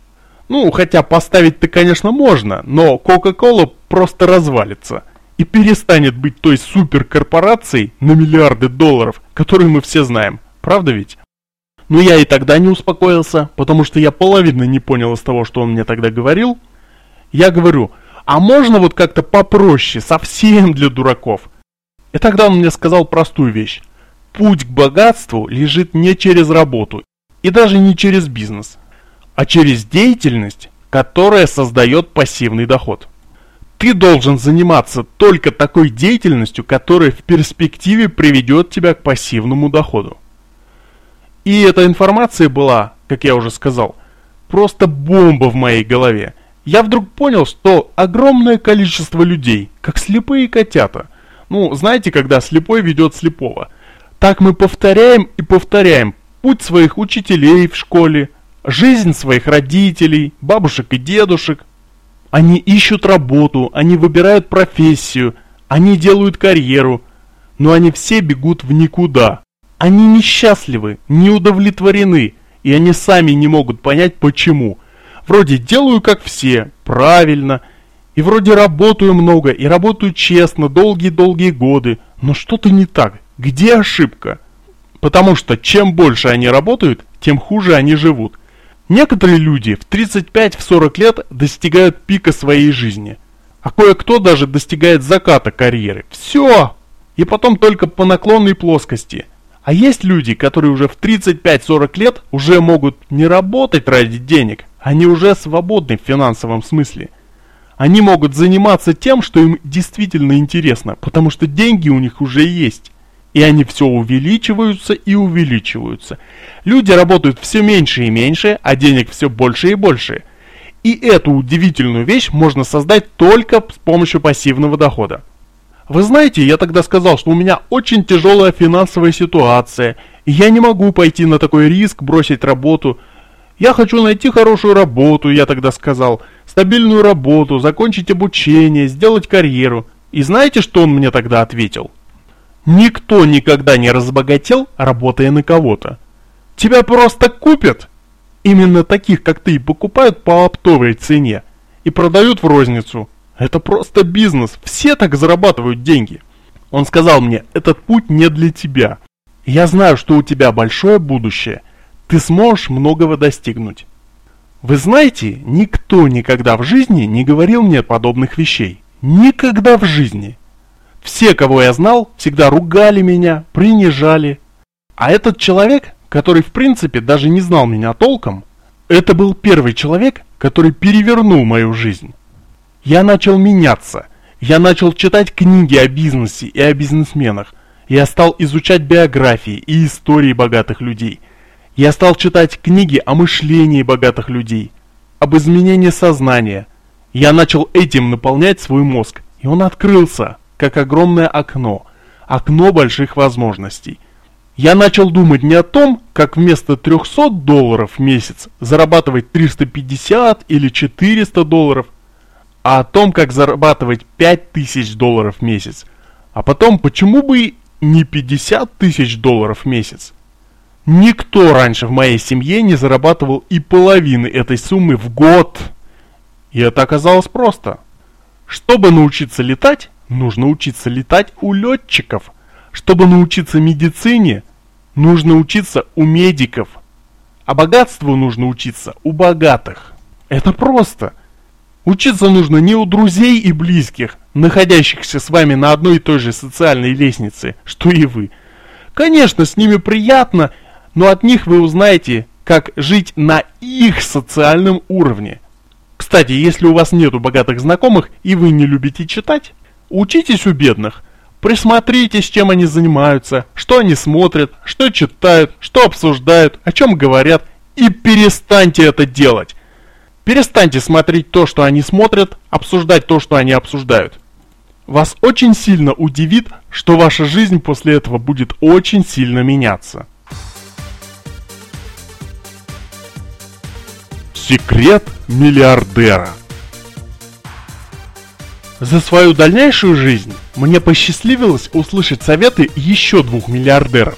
Ну, хотя поставить ты, конечно, можно, но Coca-Cola просто развалится и перестанет быть той суперкорпорацией на миллиарды долларов, которую мы все знаем. Правда ведь? Но я и тогда не успокоился, потому что я половины не понял из того, что он мне тогда говорил. Я говорю, а можно вот как-то попроще, совсем для дураков? И тогда он мне сказал простую вещь. Путь к богатству лежит не через работу и даже не через бизнес, а через деятельность, которая создает пассивный доход. Ты должен заниматься только такой деятельностью, которая в перспективе приведет тебя к пассивному доходу. И эта информация была, как я уже сказал, просто бомба в моей голове. Я вдруг понял, что огромное количество людей, как слепые котята, ну, знаете, когда слепой ведет слепого, так мы повторяем и повторяем путь своих учителей в школе, жизнь своих родителей, бабушек и дедушек. Они ищут работу, они выбирают профессию, они делают карьеру, но они все бегут в никуда. Они несчастливы, не удовлетворены, и они сами не могут понять почему. Вроде делаю как все, правильно, и вроде работаю много, и работаю честно, долгие-долгие годы, но что-то не так, где ошибка? Потому что чем больше они работают, тем хуже они живут. Некоторые люди в 35-40 лет достигают пика своей жизни, а кое-кто даже достигает заката карьеры. Все! И потом только по наклонной плоскости – а есть люди, которые уже в 35-40 лет уже могут не работать ради денег, они уже свободны в финансовом смысле. Они могут заниматься тем, что им действительно интересно, потому что деньги у них уже есть. И они все увеличиваются и увеличиваются. Люди работают все меньше и меньше, а денег все больше и больше. И эту удивительную вещь можно создать только с помощью пассивного дохода. Вы знаете, я тогда сказал, что у меня очень тяжелая финансовая ситуация, и я не могу пойти на такой риск, бросить работу. Я хочу найти хорошую работу, я тогда сказал, стабильную работу, закончить обучение, сделать карьеру. И знаете, что он мне тогда ответил? Никто никогда не разбогател, работая на кого-то. Тебя просто купят. Именно таких, как ты, покупают по оптовой цене и продают в розницу. Это просто бизнес, все так зарабатывают деньги. Он сказал мне, этот путь не для тебя. Я знаю, что у тебя большое будущее. Ты сможешь многого достигнуть. Вы знаете, никто никогда в жизни не говорил мне подобных вещей. Никогда в жизни. Все, кого я знал, всегда ругали меня, принижали. А этот человек, который в принципе даже не знал меня толком, это был первый человек, который перевернул мою жизнь. Я начал меняться. Я начал читать книги о бизнесе и о бизнесменах. Я стал изучать биографии и истории богатых людей. Я стал читать книги о мышлении богатых людей, об изменении сознания. Я начал этим наполнять свой мозг, и он открылся как огромное окно, окно больших возможностей. Я начал думать не о том, как вместо 300 долларов в месяц зарабатывать 350 или 400 долларов, а о том, как зарабатывать 5000 долларов в месяц. А потом, почему бы не 50 тысяч долларов в месяц? Никто раньше в моей семье не зарабатывал и половины этой суммы в год. И это оказалось просто. Чтобы научиться летать, Нужно учиться летать у летчиков. Чтобы научиться медицине, нужно учиться у медиков. А богатству нужно учиться у богатых. Это просто. Учиться нужно не у друзей и близких, находящихся с вами на одной и той же социальной лестнице, что и вы. Конечно, с ними приятно, но от них вы узнаете, как жить на их социальном уровне. Кстати, если у вас нету богатых знакомых и вы не любите читать, Учитесь у бедных. Присмотритесь, чем они занимаются, что они смотрят, что читают, что обсуждают, о чем говорят, и перестаньте это делать. Перестаньте смотреть то, что они смотрят, обсуждать то, что они обсуждают. Вас очень сильно удивит, что ваша жизнь после этого будет очень сильно меняться. Секрет миллиардера за свою дальнейшую жизнь мне посчастливилось услышать советы еще двух миллиардеров.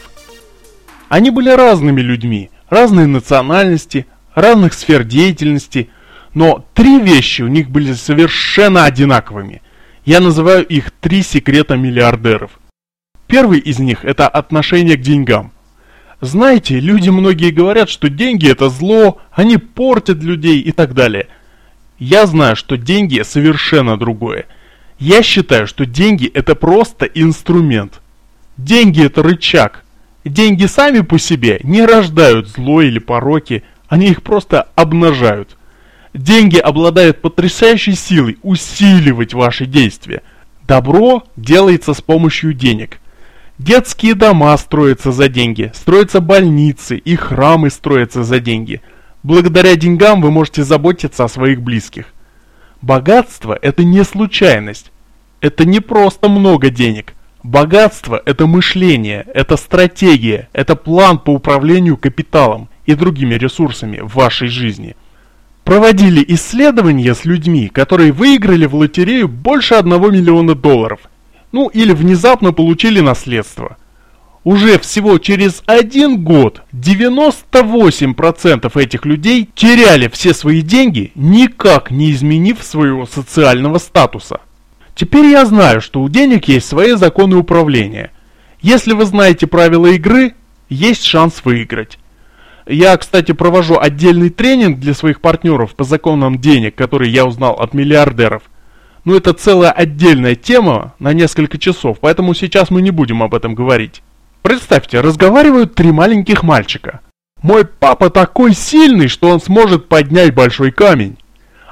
Они были разными людьми, разной национальности, разных сфер деятельности, но три вещи у них были совершенно одинаковыми. Я называю их три секрета миллиардеров. Первый из них это отношение к деньгам. Знаете, люди многие говорят, что деньги это зло, они портят людей и так далее – я знаю, что деньги совершенно другое. Я считаю, что деньги это просто инструмент. Деньги это рычаг. Деньги сами по себе не рождают зло или пороки, они их просто обнажают. Деньги обладают потрясающей силой усиливать ваши действия. Добро делается с помощью денег. Детские дома строятся за деньги, строятся больницы и храмы строятся за деньги – Благодаря деньгам вы можете заботиться о своих близких. Богатство – это не случайность. Это не просто много денег. Богатство – это мышление, это стратегия, это план по управлению капиталом и другими ресурсами в вашей жизни. Проводили исследования с людьми, которые выиграли в лотерею больше 1 миллиона долларов. Ну или внезапно получили наследство – уже всего через один год 98% этих людей теряли все свои деньги, никак не изменив своего социального статуса. Теперь я знаю, что у денег есть свои законы управления. Если вы знаете правила игры, есть шанс выиграть. Я, кстати, провожу отдельный тренинг для своих партнеров по законам денег, который я узнал от миллиардеров. Но это целая отдельная тема на несколько часов, поэтому сейчас мы не будем об этом говорить. Представьте, разговаривают три маленьких мальчика. Мой папа такой сильный, что он сможет поднять большой камень.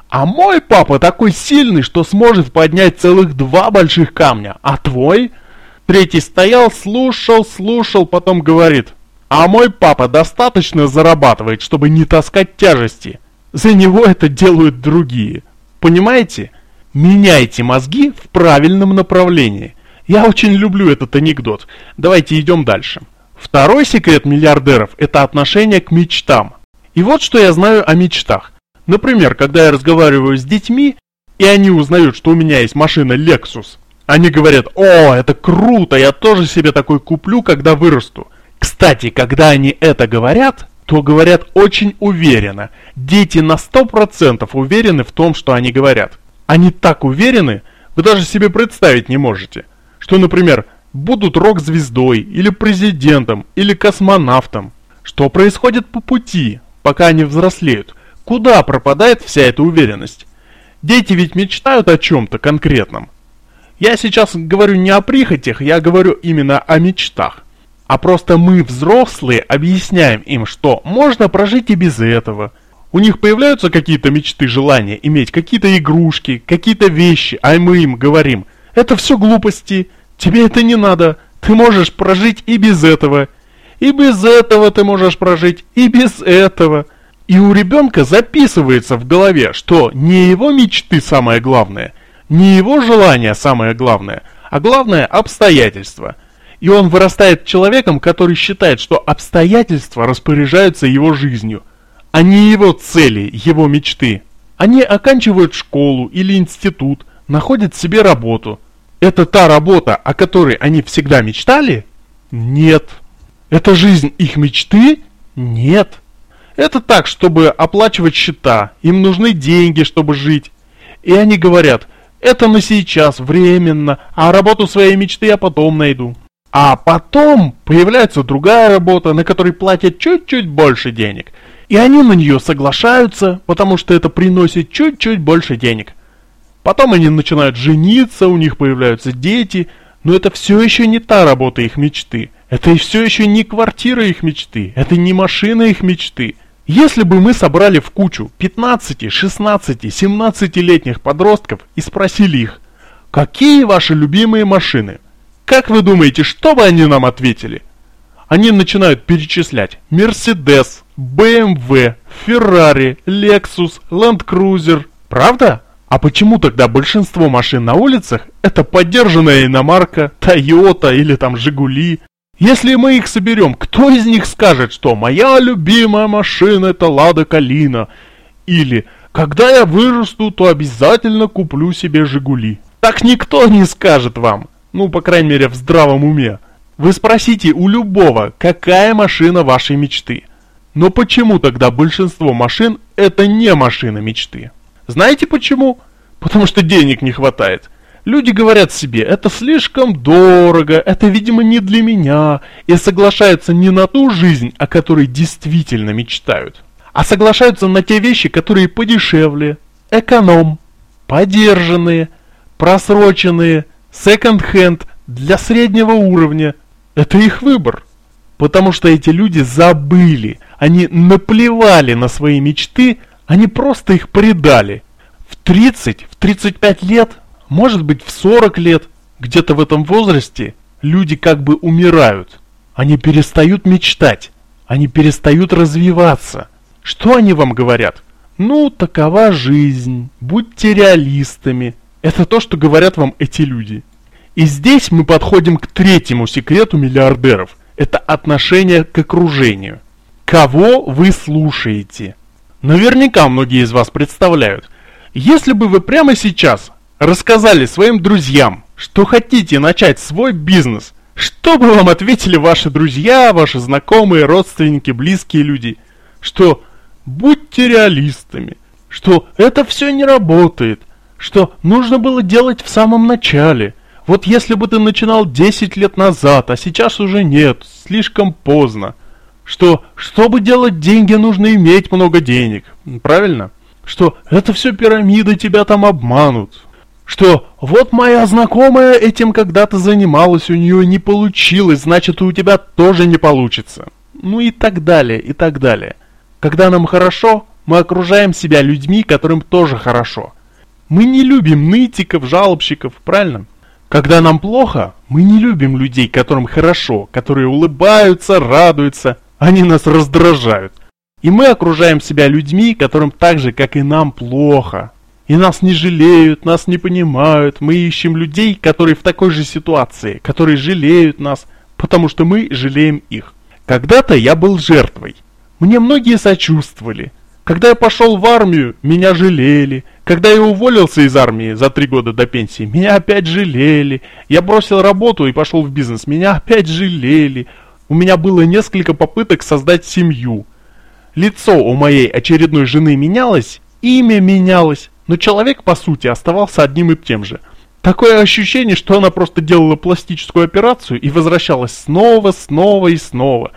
А мой папа такой сильный, что сможет поднять целых два больших камня. А твой? Третий стоял, слушал, слушал, потом говорит. А мой папа достаточно зарабатывает, чтобы не таскать тяжести. За него это делают другие. Понимаете? Меняйте мозги в правильном направлении. Я очень люблю этот анекдот. Давайте идем дальше. Второй секрет миллиардеров – это отношение к мечтам. И вот что я знаю о мечтах. Например, когда я разговариваю с детьми, и они узнают, что у меня есть машина Lexus, они говорят, о, это круто, я тоже себе такой куплю, когда вырасту. Кстати, когда они это говорят, то говорят очень уверенно. Дети на 100% уверены в том, что они говорят. Они так уверены, вы даже себе представить не можете. Что, например, будут рок-звездой, или президентом, или космонавтом. Что происходит по пути, пока они взрослеют? Куда пропадает вся эта уверенность? Дети ведь мечтают о чем-то конкретном. Я сейчас говорю не о прихотях, я говорю именно о мечтах. А просто мы, взрослые, объясняем им, что можно прожить и без этого. У них появляются какие-то мечты, желания иметь какие-то игрушки, какие-то вещи, а мы им говорим, это все глупости, тебе это не надо, ты можешь прожить и без этого. И без этого ты можешь прожить, и без этого. И у ребенка записывается в голове, что не его мечты самое главное – не его желание самое главное, а главное обстоятельства. И он вырастает человеком, который считает, что обстоятельства распоряжаются его жизнью, а не его цели, его мечты. Они оканчивают школу или институт, находят себе работу. Это та работа, о которой они всегда мечтали? Нет. Это жизнь их мечты? Нет. Это так, чтобы оплачивать счета, им нужны деньги, чтобы жить. И они говорят, это на сейчас, временно, а работу своей мечты я потом найду. А потом появляется другая работа, на которой платят чуть-чуть больше денег. И они на нее соглашаются, потому что это приносит чуть-чуть больше денег. Потом они начинают жениться, у них появляются дети, но это все еще не та работа их мечты. Это все еще не квартира их мечты, это не машина их мечты. Если бы мы собрали в кучу 15, 16, 17-летних подростков и спросили их, какие ваши любимые машины, как вы думаете, что бы они нам ответили? Они начинают перечислять Mercedes, BMW, Ferrari, Lexus, Land Cruiser. Правда? А почему тогда большинство машин на улицах это поддержанная иномарка, Toyota или там Жигули? Если мы их соберем, кто из них скажет, что моя любимая машина это Лада Калина? Или когда я вырасту, то обязательно куплю себе Жигули. Так никто не скажет вам. Ну, по крайней мере, в здравом уме. Вы спросите у любого, какая машина вашей мечты. Но почему тогда большинство машин это не машина мечты? Знаете почему? Потому что денег не хватает. Люди говорят себе, это слишком дорого, это, видимо, не для меня, и соглашаются не на ту жизнь, о которой действительно мечтают, а соглашаются на те вещи, которые подешевле, эконом, подержанные, просроченные, секонд-хенд для среднего уровня. Это их выбор. Потому что эти люди забыли, они наплевали на свои мечты, они просто их предали. В 30, в 35 лет может быть в 40 лет, где-то в этом возрасте, люди как бы умирают. Они перестают мечтать, они перестают развиваться. Что они вам говорят? Ну, такова жизнь, будьте реалистами. Это то, что говорят вам эти люди. И здесь мы подходим к третьему секрету миллиардеров. Это отношение к окружению. Кого вы слушаете? Наверняка многие из вас представляют. Если бы вы прямо сейчас рассказали своим друзьям, что хотите начать свой бизнес, что бы вам ответили ваши друзья, ваши знакомые, родственники, близкие люди? Что будьте реалистами, что это все не работает, что нужно было делать в самом начале. Вот если бы ты начинал 10 лет назад, а сейчас уже нет, слишком поздно. Что, чтобы делать деньги, нужно иметь много денег. Правильно? Что это все пирамиды, тебя там обманут что вот моя знакомая этим когда-то занималась, у нее не получилось, значит у тебя тоже не получится. Ну и так далее, и так далее. Когда нам хорошо, мы окружаем себя людьми, которым тоже хорошо. Мы не любим нытиков, жалобщиков, правильно? Когда нам плохо, мы не любим людей, которым хорошо, которые улыбаются, радуются, они нас раздражают. И мы окружаем себя людьми, которым так же, как и нам, плохо. И нас не жалеют, нас не понимают. Мы ищем людей, которые в такой же ситуации, которые жалеют нас, потому что мы жалеем их. Когда-то я был жертвой. Мне многие сочувствовали. Когда я пошел в армию, меня жалели. Когда я уволился из армии за три года до пенсии, меня опять жалели. Я бросил работу и пошел в бизнес, меня опять жалели. У меня было несколько попыток создать семью. Лицо у моей очередной жены менялось, имя менялось, но человек, по сути, оставался одним и тем же. Такое ощущение, что она просто делала пластическую операцию и возвращалась снова, снова и снова.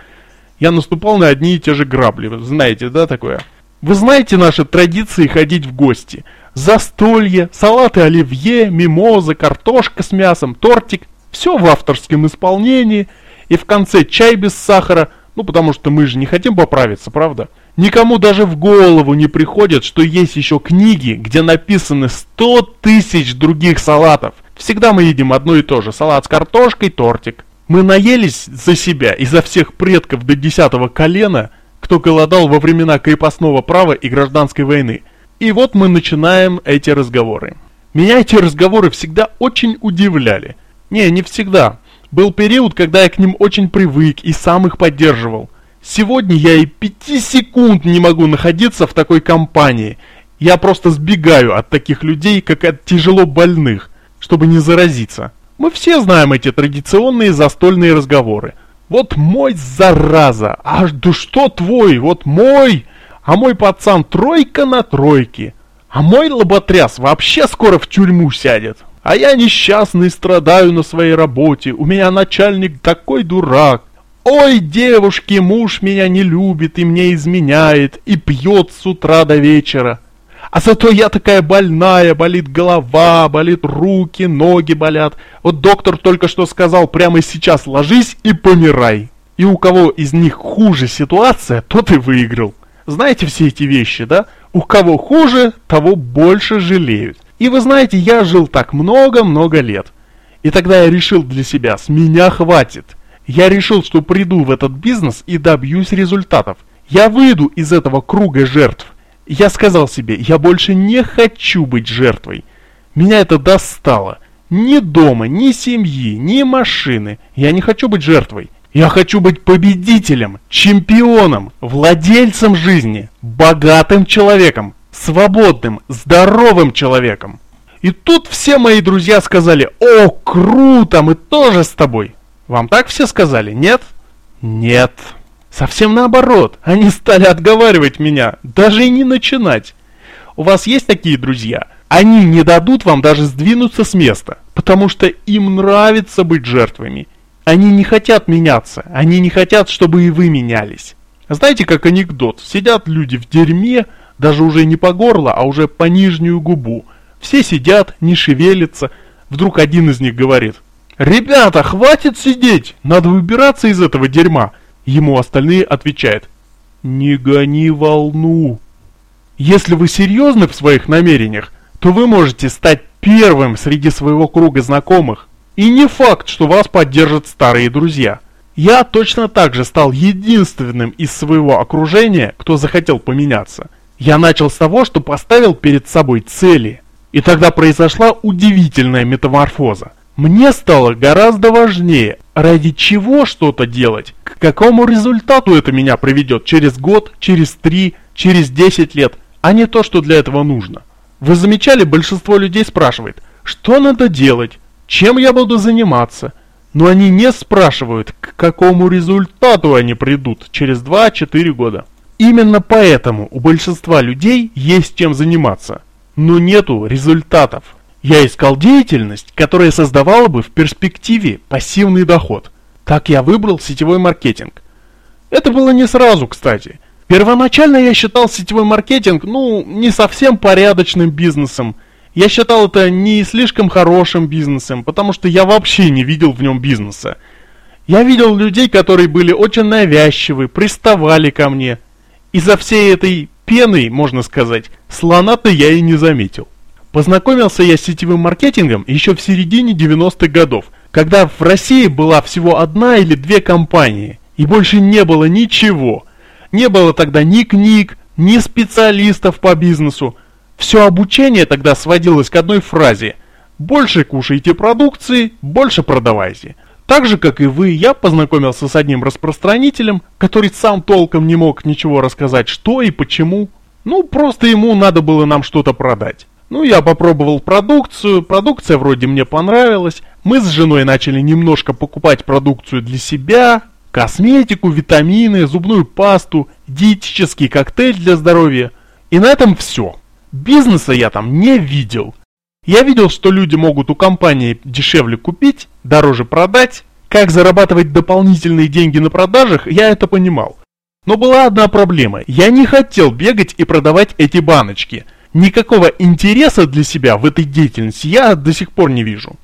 Я наступал на одни и те же грабли, знаете, да, такое? Вы знаете наши традиции ходить в гости. Застолье, салаты оливье, мимоза, картошка с мясом, тортик. Все в авторском исполнении. И в конце чай без сахара. Ну, потому что мы же не хотим поправиться, правда? Никому даже в голову не приходит, что есть еще книги, где написаны 100 тысяч других салатов. Всегда мы едим одно и то же. Салат с картошкой, тортик. Мы наелись за себя и за всех предков до десятого колена – кто голодал во времена крепостного права и гражданской войны. И вот мы начинаем эти разговоры. Меня эти разговоры всегда очень удивляли. Не, не всегда. Был период, когда я к ним очень привык и сам их поддерживал. Сегодня я и пяти секунд не могу находиться в такой компании. Я просто сбегаю от таких людей, как от тяжело больных, чтобы не заразиться. Мы все знаем эти традиционные застольные разговоры. Вот мой зараза, аж да что твой, вот мой, а мой пацан тройка на тройке, а мой лоботряс вообще скоро в тюрьму сядет. А я несчастный страдаю на своей работе, у меня начальник такой дурак. Ой, девушки, муж меня не любит и мне изменяет, и пьет с утра до вечера. А зато я такая больная, болит голова, болит руки, ноги болят. Вот доктор только что сказал, прямо сейчас ложись и помирай. И у кого из них хуже ситуация, тот и выиграл. Знаете все эти вещи, да? У кого хуже, того больше жалеют. И вы знаете, я жил так много-много лет. И тогда я решил для себя, с меня хватит. Я решил, что приду в этот бизнес и добьюсь результатов. Я выйду из этого круга жертв. Я сказал себе, я больше не хочу быть жертвой. Меня это достало. Ни дома, ни семьи, ни машины. Я не хочу быть жертвой. Я хочу быть победителем, чемпионом, владельцем жизни, богатым человеком, свободным, здоровым человеком. И тут все мои друзья сказали, о, круто, мы тоже с тобой. Вам так все сказали, нет? Нет. Совсем наоборот, они стали отговаривать меня, даже и не начинать. У вас есть такие друзья? Они не дадут вам даже сдвинуться с места, потому что им нравится быть жертвами. Они не хотят меняться, они не хотят, чтобы и вы менялись. Знаете, как анекдот, сидят люди в дерьме, даже уже не по горло, а уже по нижнюю губу. Все сидят, не шевелятся. Вдруг один из них говорит, «Ребята, хватит сидеть, надо выбираться из этого дерьма». Ему остальные отвечают «Не гони волну». Если вы серьезны в своих намерениях, то вы можете стать первым среди своего круга знакомых. И не факт, что вас поддержат старые друзья. Я точно так же стал единственным из своего окружения, кто захотел поменяться. Я начал с того, что поставил перед собой цели. И тогда произошла удивительная метаморфоза. Мне стало гораздо важнее, ради чего что-то делать, к какому результату это меня приведет через год, через три, через десять лет, а не то, что для этого нужно. Вы замечали, большинство людей спрашивает, что надо делать, чем я буду заниматься, но они не спрашивают, к какому результату они придут через 2-4 года. Именно поэтому у большинства людей есть чем заниматься, но нету результатов. Я искал деятельность, которая создавала бы в перспективе пассивный доход. Так я выбрал сетевой маркетинг. Это было не сразу, кстати. Первоначально я считал сетевой маркетинг, ну, не совсем порядочным бизнесом. Я считал это не слишком хорошим бизнесом, потому что я вообще не видел в нем бизнеса. Я видел людей, которые были очень навязчивы, приставали ко мне. Из-за всей этой пеной, можно сказать, слона-то я и не заметил. Познакомился я с сетевым маркетингом еще в середине 90-х годов, когда в России была всего одна или две компании, и больше не было ничего. Не было тогда ни книг, ни специалистов по бизнесу. Все обучение тогда сводилось к одной фразе «Больше кушайте продукции, больше продавайте». Так же, как и вы, я познакомился с одним распространителем, который сам толком не мог ничего рассказать, что и почему. Ну, просто ему надо было нам что-то продать. Ну, я попробовал продукцию, продукция вроде мне понравилась. Мы с женой начали немножко покупать продукцию для себя, косметику, витамины, зубную пасту, диетический коктейль для здоровья. И на этом все. Бизнеса я там не видел. Я видел, что люди могут у компании дешевле купить, дороже продать. Как зарабатывать дополнительные деньги на продажах, я это понимал. Но была одна проблема. Я не хотел бегать и продавать эти баночки. Никакого интереса для себя в этой деятельности я до сих пор не вижу.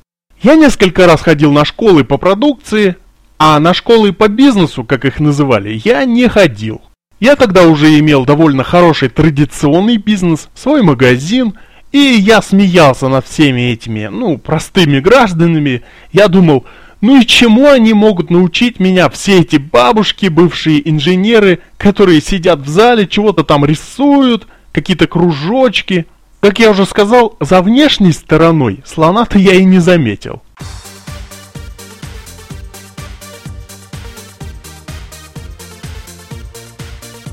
Я несколько раз ходил на школы по продукции, а на школы по бизнесу, как их называли, я не ходил. Я тогда уже имел довольно хороший традиционный бизнес, свой магазин, и я смеялся над всеми этими, ну, простыми гражданами. Я думал, ну и чему они могут научить меня, все эти бабушки, бывшие инженеры, которые сидят в зале, чего-то там рисуют, какие-то кружочки. Как я уже сказал, за внешней стороной слона-то я и не заметил.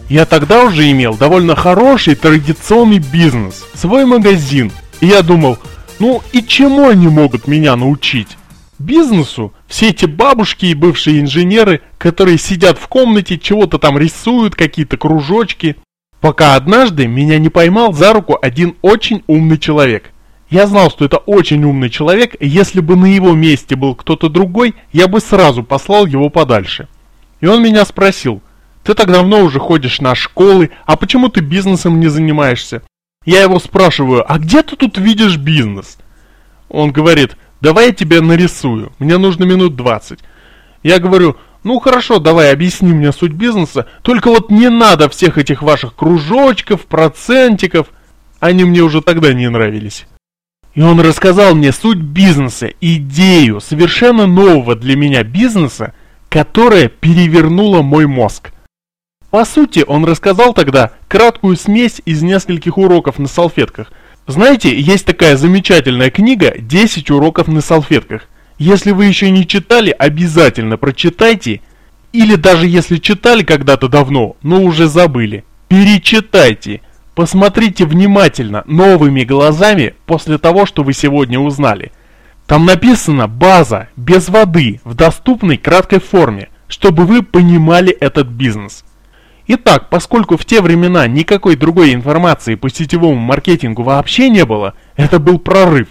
Я тогда уже имел довольно хороший традиционный бизнес, свой магазин. И я думал, ну и чему они могут меня научить? Бизнесу? Все эти бабушки и бывшие инженеры, которые сидят в комнате, чего-то там рисуют, какие-то кружочки. Пока однажды меня не поймал за руку один очень умный человек. Я знал, что это очень умный человек, и если бы на его месте был кто-то другой, я бы сразу послал его подальше. И он меня спросил – ты так давно уже ходишь на школы, а почему ты бизнесом не занимаешься? Я его спрашиваю, а где ты тут видишь бизнес? Он говорит, давай я тебе нарисую, мне нужно минут 20. Я говорю, ну хорошо, давай объясни мне суть бизнеса, только вот не надо всех этих ваших кружочков, процентиков, они мне уже тогда не нравились. И он рассказал мне суть бизнеса, идею совершенно нового для меня бизнеса, которая перевернула мой мозг. По сути, он рассказал тогда краткую смесь из нескольких уроков на салфетках. Знаете, есть такая замечательная книга «10 уроков на салфетках». Если вы еще не читали, обязательно прочитайте. Или даже если читали когда-то давно, но уже забыли, перечитайте. Посмотрите внимательно, новыми глазами, после того, что вы сегодня узнали. Там написана база, без воды, в доступной краткой форме, чтобы вы понимали этот бизнес. Итак, поскольку в те времена никакой другой информации по сетевому маркетингу вообще не было, это был прорыв.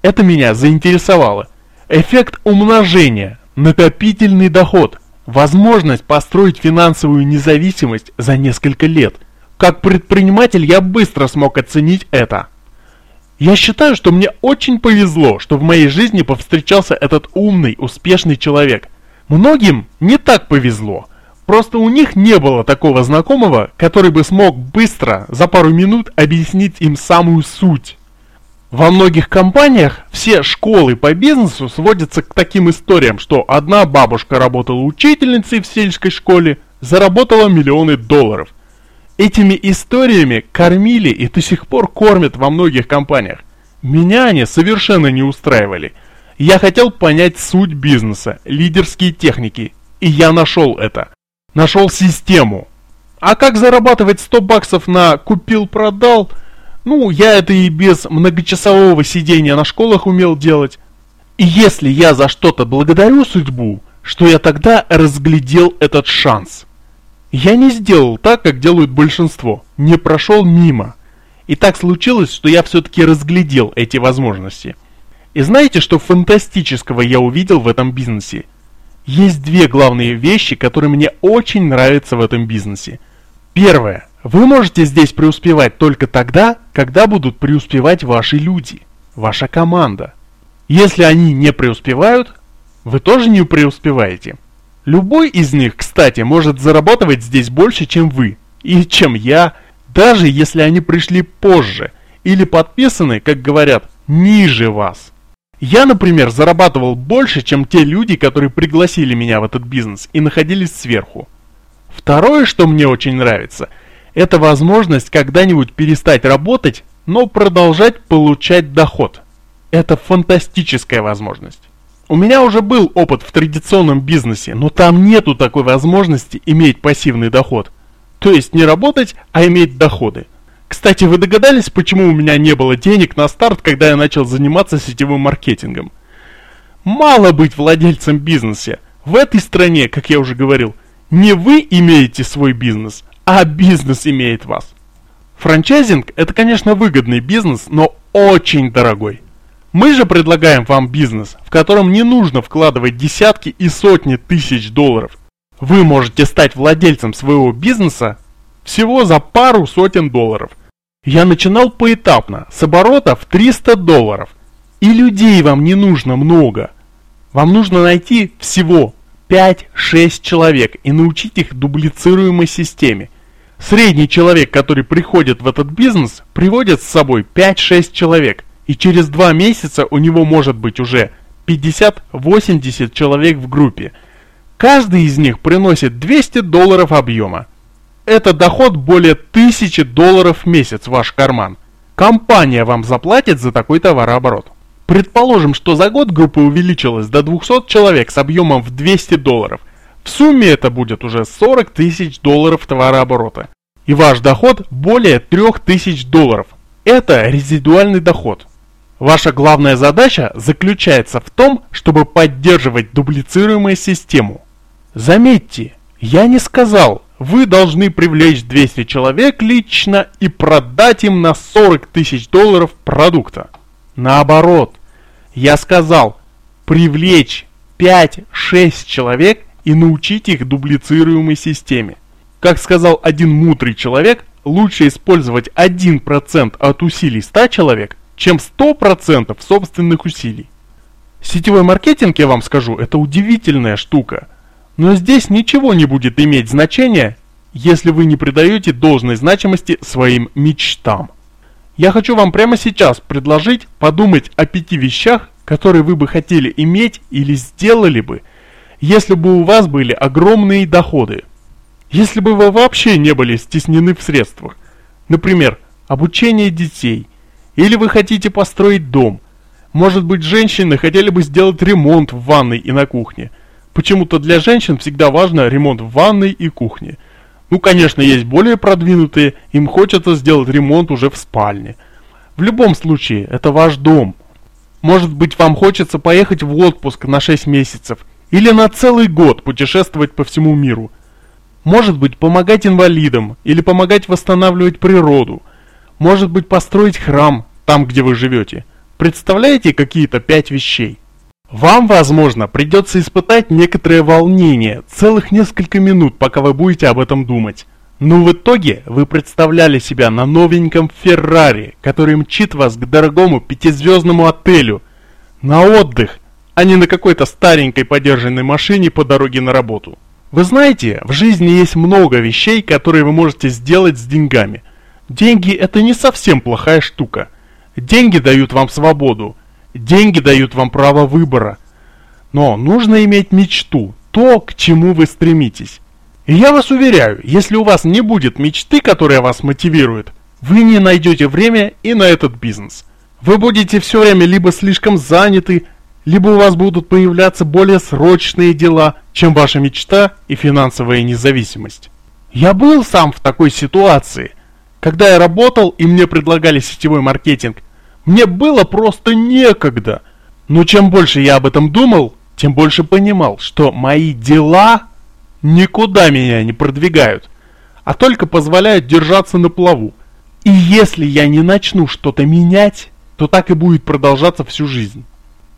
Это меня заинтересовало. Эффект умножения, накопительный доход, возможность построить финансовую независимость за несколько лет. Как предприниматель я быстро смог оценить это. Я считаю, что мне очень повезло, что в моей жизни повстречался этот умный, успешный человек. Многим не так повезло – Просто у них не было такого знакомого, который бы смог быстро, за пару минут, объяснить им самую суть. Во многих компаниях все школы по бизнесу сводятся к таким историям, что одна бабушка работала учительницей в сельской школе, заработала миллионы долларов. Этими историями кормили и до сих пор кормят во многих компаниях. Меня они совершенно не устраивали. Я хотел понять суть бизнеса, лидерские техники, и я нашел это нашел систему. А как зарабатывать 100 баксов на купил-продал? Ну, я это и без многочасового сидения на школах умел делать. И если я за что-то благодарю судьбу, что я тогда разглядел этот шанс. Я не сделал так, как делают большинство, не прошел мимо. И так случилось, что я все-таки разглядел эти возможности. И знаете, что фантастического я увидел в этом бизнесе? Есть две главные вещи, которые мне очень нравятся в этом бизнесе. Первое. Вы можете здесь преуспевать только тогда, когда будут преуспевать ваши люди, ваша команда. Если они не преуспевают, вы тоже не преуспеваете. Любой из них, кстати, может зарабатывать здесь больше, чем вы, и чем я. даже если они пришли позже или подписаны, как говорят, ниже вас. Я, например, зарабатывал больше, чем те люди, которые пригласили меня в этот бизнес и находились сверху. Второе, что мне очень нравится, это возможность когда-нибудь перестать работать, но продолжать получать доход. Это фантастическая возможность. У меня уже был опыт в традиционном бизнесе, но там нету такой возможности иметь пассивный доход. То есть не работать, а иметь доходы. Кстати, вы догадались, почему у меня не было денег на старт, когда я начал заниматься сетевым маркетингом? Мало быть владельцем бизнеса. В этой стране, как я уже говорил, не вы имеете свой бизнес, а бизнес имеет вас. Франчайзинг – это, конечно, выгодный бизнес, но очень дорогой. Мы же предлагаем вам бизнес, в котором не нужно вкладывать десятки и сотни тысяч долларов. Вы можете стать владельцем своего бизнеса всего за пару сотен долларов. Я начинал поэтапно, с оборота в 300 долларов. И людей вам не нужно много. Вам нужно найти всего 5-6 человек и научить их дублицируемой системе. Средний человек, который приходит в этот бизнес, приводит с собой 5-6 человек, и через 2 месяца у него может быть уже 50-80 человек в группе. Каждый из них приносит 200 долларов объема. Это доход более 1000 долларов в месяц в ваш карман. Компания вам заплатит за такой товарооборот. Предположим, что за год группа увеличилась до 200 человек с объемом в 200 долларов. В сумме это будет уже 40 тысяч долларов товарооборота. И ваш доход более 3000 долларов. Это резидуальный доход. Ваша главная задача заключается в том, чтобы поддерживать дублицируемую систему. Заметьте, я не сказал, вы должны привлечь 200 человек лично и продать им на 40 тысяч долларов продукта. Наоборот, я сказал, привлечь 5-6 человек и научить их дублицируемой системе. Как сказал один мудрый человек, лучше использовать 1% от усилий 100 человек, чем 100% собственных усилий. Сетевой маркетинг, я вам скажу, это удивительная штука. Но здесь ничего не будет иметь значения, если вы не придаете должной значимости своим мечтам. Я хочу вам прямо сейчас предложить подумать о пяти вещах, которые вы бы хотели иметь или сделали бы, если бы у вас были огромные доходы. Если бы вы вообще не были стеснены в средствах. Например, обучение детей. Или вы хотите построить дом. Может быть, женщины хотели бы сделать ремонт в ванной и на кухне. Почему-то для женщин всегда важно ремонт в ванной и кухне. Ну, конечно, есть более продвинутые, им хочется сделать ремонт уже в спальне. В любом случае, это ваш дом. Может быть, вам хочется поехать в отпуск на 6 месяцев или на целый год путешествовать по всему миру. Может быть, помогать инвалидам или помогать восстанавливать природу. Может быть, построить храм там, где вы живете. Представляете какие-то пять вещей? Вам, возможно, придется испытать некоторое волнение, целых несколько минут, пока вы будете об этом думать. Но в итоге вы представляли себя на новеньком Феррари, который мчит вас к дорогому пятизвездному отелю, на отдых, а не на какой-то старенькой подержанной машине по дороге на работу. Вы знаете, в жизни есть много вещей, которые вы можете сделать с деньгами. Деньги это не совсем плохая штука. Деньги дают вам свободу, Деньги дают вам право выбора. Но нужно иметь мечту, то, к чему вы стремитесь. И я вас уверяю, если у вас не будет мечты, которая вас мотивирует, вы не найдете время и на этот бизнес. Вы будете все время либо слишком заняты, либо у вас будут появляться более срочные дела, чем ваша мечта и финансовая независимость. Я был сам в такой ситуации, когда я работал и мне предлагали сетевой маркетинг, мне было просто некогда. Но чем больше я об этом думал, тем больше понимал, что мои дела никуда меня не продвигают, а только позволяют держаться на плаву. И если я не начну что-то менять, то так и будет продолжаться всю жизнь.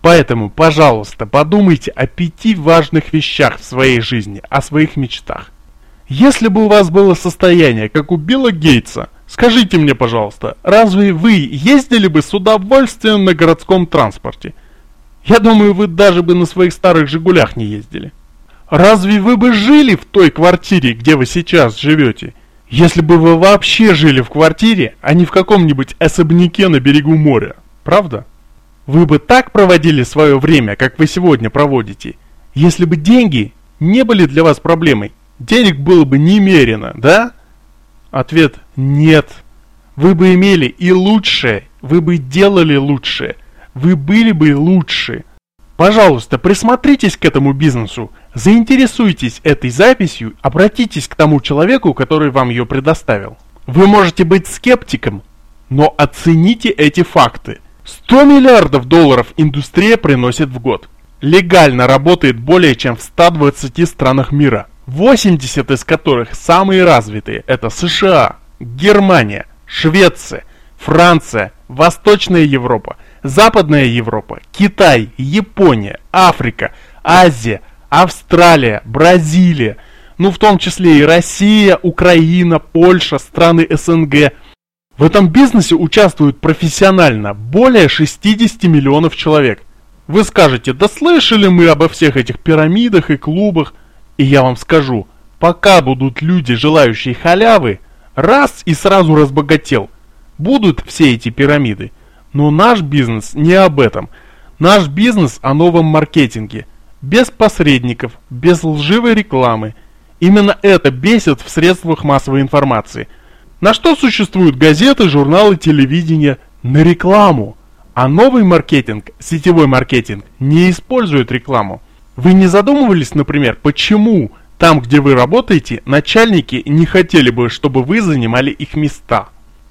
Поэтому, пожалуйста, подумайте о пяти важных вещах в своей жизни, о своих мечтах. Если бы у вас было состояние, как у Билла Гейтса – Скажите мне, пожалуйста, разве вы ездили бы с удовольствием на городском транспорте? Я думаю, вы даже бы на своих старых «Жигулях» не ездили. Разве вы бы жили в той квартире, где вы сейчас живете, Если бы вы вообще жили в квартире, а не в каком-нибудь особняке на берегу моря. Правда? Вы бы так проводили свое время, как вы сегодня проводите, если бы деньги не были для вас проблемой. Денег было бы немерено, да? Ответ – нет. Вы бы имели и лучшее, вы бы делали лучшее, вы были бы лучше. Пожалуйста, присмотритесь к этому бизнесу, заинтересуйтесь этой записью, обратитесь к тому человеку, который вам ее предоставил. Вы можете быть скептиком, но оцените эти факты. 100 миллиардов долларов индустрия приносит в год. Легально работает более чем в 120 странах мира, 80 из которых самые развитые – это США, Германия, Швеция, Франция, Восточная Европа – Западная Европа, Китай, Япония, Африка, Азия, Австралия, Бразилия, ну в том числе и Россия, Украина, Польша, страны СНГ. В этом бизнесе участвуют профессионально более 60 миллионов человек. Вы скажете, да слышали мы обо всех этих пирамидах и клубах. И я вам скажу, пока будут люди, желающие халявы, раз и сразу разбогател. Будут все эти пирамиды. Но наш бизнес не об этом. Наш бизнес о новом маркетинге. Без посредников, без лживой рекламы. Именно это бесит в средствах массовой информации. На что существуют газеты, журналы, телевидение? На рекламу. А новый маркетинг, сетевой маркетинг, не использует рекламу. Вы не задумывались, например, почему там, где вы работаете, начальники не хотели бы, чтобы вы занимали их места?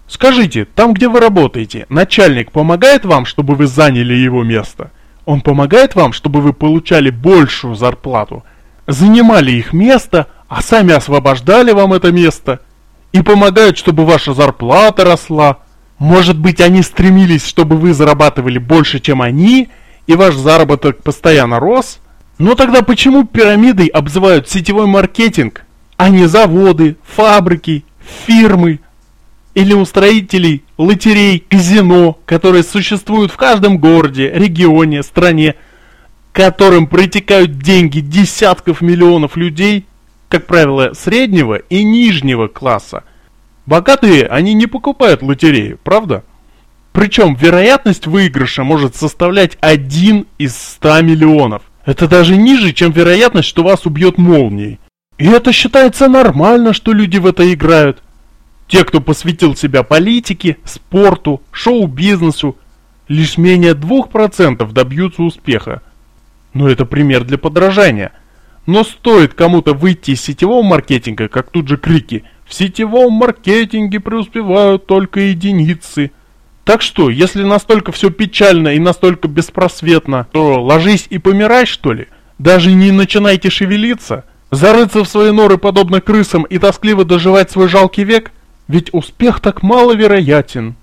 Скажите, там, где вы работаете, начальник помогает вам, чтобы вы заняли его место? Он помогает вам, чтобы вы получали большую зарплату? Занимали их место, а сами освобождали вам это место? И помогают, чтобы ваша зарплата росла? Может быть, они стремились, чтобы вы зарабатывали больше, чем они, и ваш заработок постоянно рос? Но тогда почему пирамидой обзывают сетевой маркетинг, а не заводы, фабрики, фирмы, или устроителей лотерей, казино, которые существуют в каждом городе, регионе, стране, которым притекают деньги десятков миллионов людей, как правило, среднего и нижнего класса. Богатые, они не покупают лотерею, правда? Причем вероятность выигрыша может составлять 1 из 100 миллионов. Это даже ниже, чем вероятность, что вас убьет молнией. И это считается нормально, что люди в это играют. Те, кто посвятил себя политике, спорту, шоу-бизнесу, лишь менее 2% добьются успеха. Но это пример для подражания. Но стоит кому-то выйти из сетевого маркетинга, как тут же крики «В сетевом маркетинге преуспевают только единицы». Так что, если настолько все печально и настолько беспросветно, то ложись и помирай, что ли? Даже не начинайте шевелиться? Зарыться в свои норы подобно крысам и тоскливо доживать свой жалкий век? Ведь успех так маловероятен.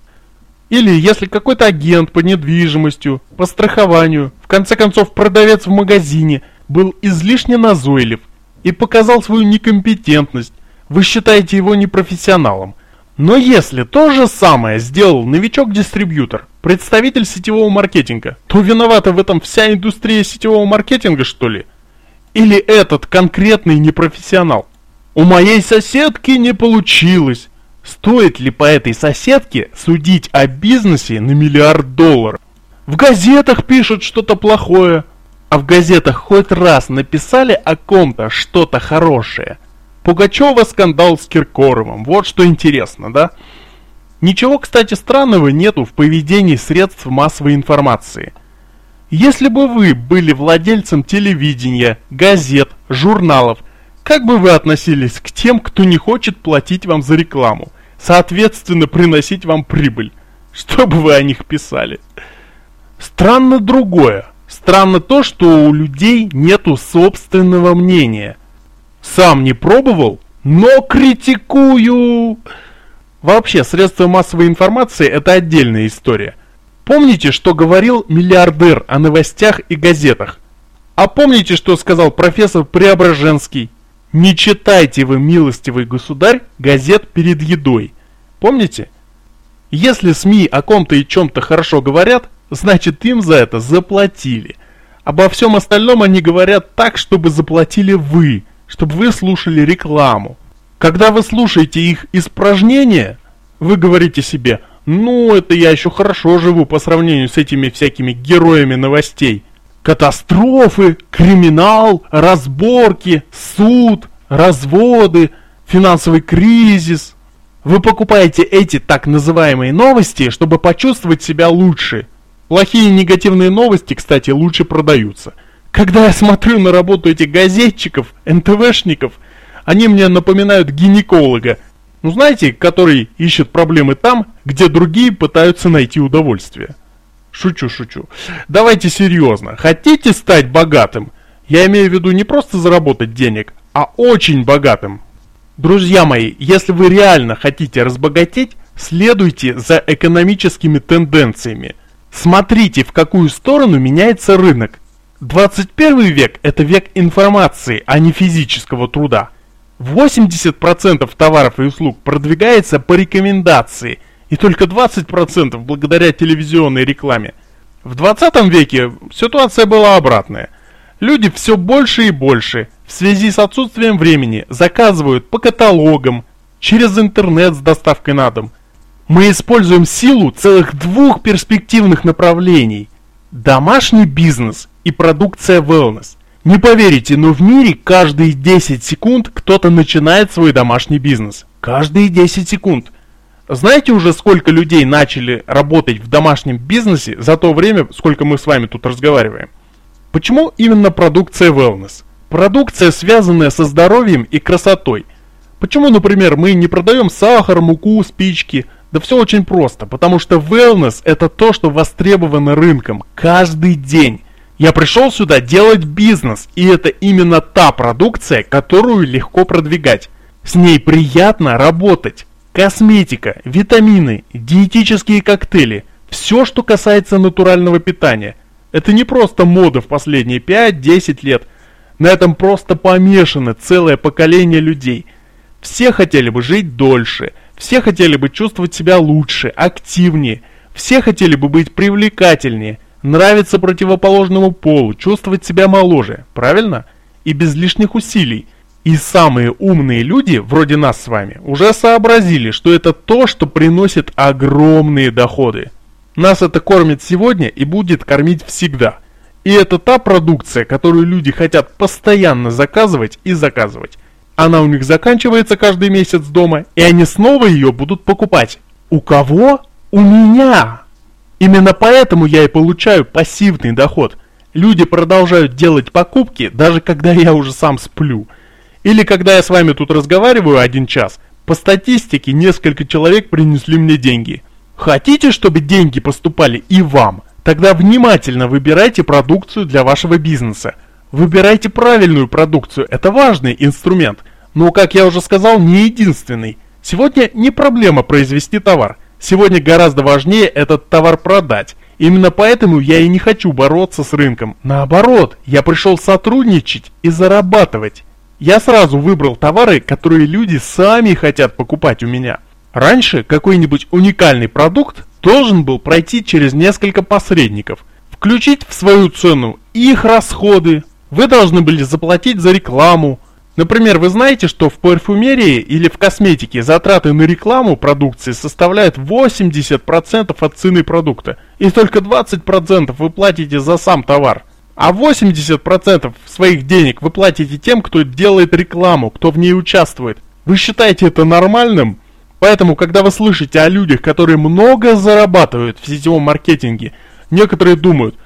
Или если какой-то агент по недвижимостью, по страхованию, в конце концов продавец в магазине был излишне назойлив и показал свою некомпетентность, вы считаете его непрофессионалом. Но если то же самое сделал новичок-дистрибьютор, представитель сетевого маркетинга, то виновата в этом вся индустрия сетевого маркетинга, что ли? Или этот конкретный непрофессионал? У моей соседки не получилось. Стоит ли по этой соседке судить о бизнесе на миллиард долларов? В газетах пишут что-то плохое, а в газетах хоть раз написали о ком-то что-то хорошее. Пугачева скандал с Киркоровым, вот что интересно, да? Ничего, кстати, странного нету в поведении средств массовой информации. Если бы вы были владельцем телевидения, газет, журналов – как бы вы относились к тем, кто не хочет платить вам за рекламу, соответственно приносить вам прибыль? Что бы вы о них писали? Странно другое. Странно то, что у людей нету собственного мнения. Сам не пробовал, но критикую. Вообще, средства массовой информации это отдельная история. Помните, что говорил миллиардер о новостях и газетах? А помните, что сказал профессор Преображенский? Не читайте вы, милостивый государь, газет перед едой. Помните? Если СМИ о ком-то и чем-то хорошо говорят, значит им за это заплатили. Обо всем остальном они говорят так, чтобы заплатили вы, чтобы вы слушали рекламу. Когда вы слушаете их испражнения, вы говорите себе, ну это я еще хорошо живу по сравнению с этими всякими героями новостей. Катастрофы, криминал, разборки, суд, разводы, финансовый кризис. Вы покупаете эти так называемые новости, чтобы почувствовать себя лучше. Плохие негативные новости, кстати, лучше продаются. Когда я смотрю на работу этих газетчиков, НТВшников, они мне напоминают гинеколога, ну знаете, который ищет проблемы там, где другие пытаются найти удовольствие. Шучу, шучу. Давайте серьезно. Хотите стать богатым? Я имею в виду не просто заработать денег, а очень богатым. Друзья мои, если вы реально хотите разбогатеть, следуйте за экономическими тенденциями. Смотрите, в какую сторону меняется рынок. 21 век – это век информации, а не физического труда. 80% товаров и услуг продвигается по рекомендации, и только 20% благодаря телевизионной рекламе. В 20 веке ситуация была обратная. Люди все больше и больше, в связи с отсутствием времени, заказывают по каталогам, через интернет с доставкой на дом. Мы используем силу целых двух перспективных направлений. Домашний бизнес и продукция wellness – не поверите, но в мире каждые 10 секунд кто-то начинает свой домашний бизнес. Каждые 10 секунд. Знаете уже, сколько людей начали работать в домашнем бизнесе за то время, сколько мы с вами тут разговариваем? Почему именно продукция wellness? Продукция, связанная со здоровьем и красотой. Почему, например, мы не продаем сахар, муку, спички? Да все очень просто, потому что wellness это то, что востребовано рынком каждый день. Я пришел сюда делать бизнес, и это именно та продукция, которую легко продвигать. С ней приятно работать. Косметика, витамины, диетические коктейли, все, что касается натурального питания. Это не просто мода в последние 5-10 лет. На этом просто помешано целое поколение людей. Все хотели бы жить дольше, все хотели бы чувствовать себя лучше, активнее, все хотели бы быть привлекательнее, нравиться противоположному полу, чувствовать себя моложе, правильно? И без лишних усилий. И самые умные люди, вроде нас с вами, уже сообразили, что это то, что приносит огромные доходы. Нас это кормит сегодня и будет кормить всегда. И это та продукция, которую люди хотят постоянно заказывать и заказывать. Она у них заканчивается каждый месяц дома, и они снова ее будут покупать. У кого? У меня! Именно поэтому я и получаю пассивный доход. Люди продолжают делать покупки, даже когда я уже сам сплю. Или когда я с вами тут разговариваю один час, по статистике несколько человек принесли мне деньги. Хотите, чтобы деньги поступали и вам? Тогда внимательно выбирайте продукцию для вашего бизнеса. Выбирайте правильную продукцию, это важный инструмент. Но, как я уже сказал, не единственный. Сегодня не проблема произвести товар – Сегодня гораздо важнее этот товар продать. Именно поэтому я и не хочу бороться с рынком. Наоборот, я пришел сотрудничать и зарабатывать. Я сразу выбрал товары, которые люди сами хотят покупать у меня. Раньше какой-нибудь уникальный продукт должен был пройти через несколько посредников, включить в свою цену их расходы. Вы должны были заплатить за рекламу, Например, вы знаете, что в парфюмерии или в косметике затраты на рекламу продукции составляют 80% от цены продукта, и только 20% вы платите за сам товар. А 80% своих денег вы платите тем, кто делает рекламу, кто в ней участвует. Вы считаете это нормальным? Поэтому, когда вы слышите о людях, которые много зарабатывают в сетевом маркетинге, некоторые думают,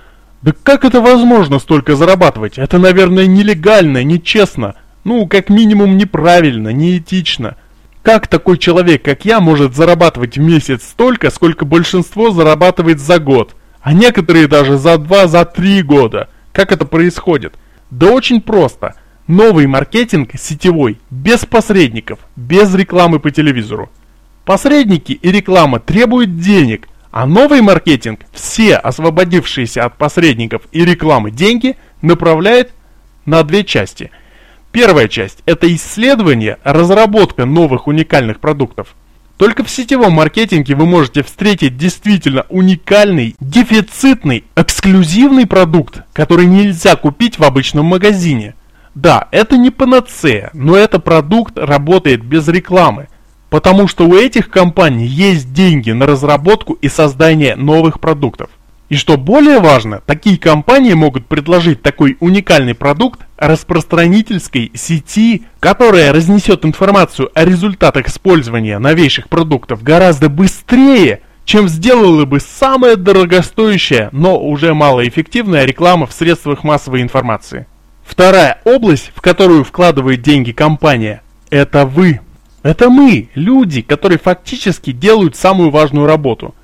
да как это возможно столько зарабатывать? Это, наверное, нелегально, нечестно. Ну, как минимум неправильно, неэтично. Как такой человек, как я, может зарабатывать в месяц столько, сколько большинство зарабатывает за год? А некоторые даже за два, за три года. Как это происходит? Да очень просто. Новый маркетинг сетевой, без посредников, без рекламы по телевизору. Посредники и реклама требуют денег, а новый маркетинг все освободившиеся от посредников и рекламы деньги направляет на две части – Первая часть – это исследование, разработка новых уникальных продуктов. Только в сетевом маркетинге вы можете встретить действительно уникальный, дефицитный, эксклюзивный продукт, который нельзя купить в обычном магазине. Да, это не панацея, но этот продукт работает без рекламы, потому что у этих компаний есть деньги на разработку и создание новых продуктов. И что более важно, такие компании могут предложить такой уникальный продукт распространительской сети, которая разнесет информацию о результатах использования новейших продуктов гораздо быстрее, чем сделала бы самая дорогостоящая, но уже малоэффективная реклама в средствах массовой информации. Вторая область, в которую вкладывает деньги компания, это вы. Это мы, люди, которые фактически делают самую важную работу.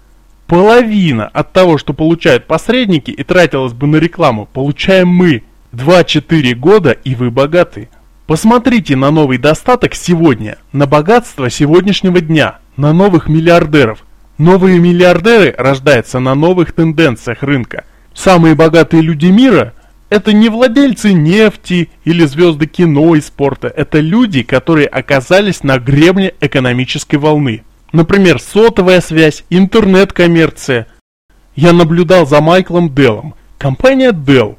Половина от того, что получают посредники и тратилось бы на рекламу, получаем мы. 2-4 года и вы богаты. Посмотрите на новый достаток сегодня, на богатство сегодняшнего дня, на новых миллиардеров. Новые миллиардеры рождаются на новых тенденциях рынка. Самые богатые люди мира это не владельцы нефти или звезды кино и спорта, это люди, которые оказались на гребне экономической волны. Например, сотовая связь, интернет-коммерция. Я наблюдал за Майклом Деллом. Компания Dell.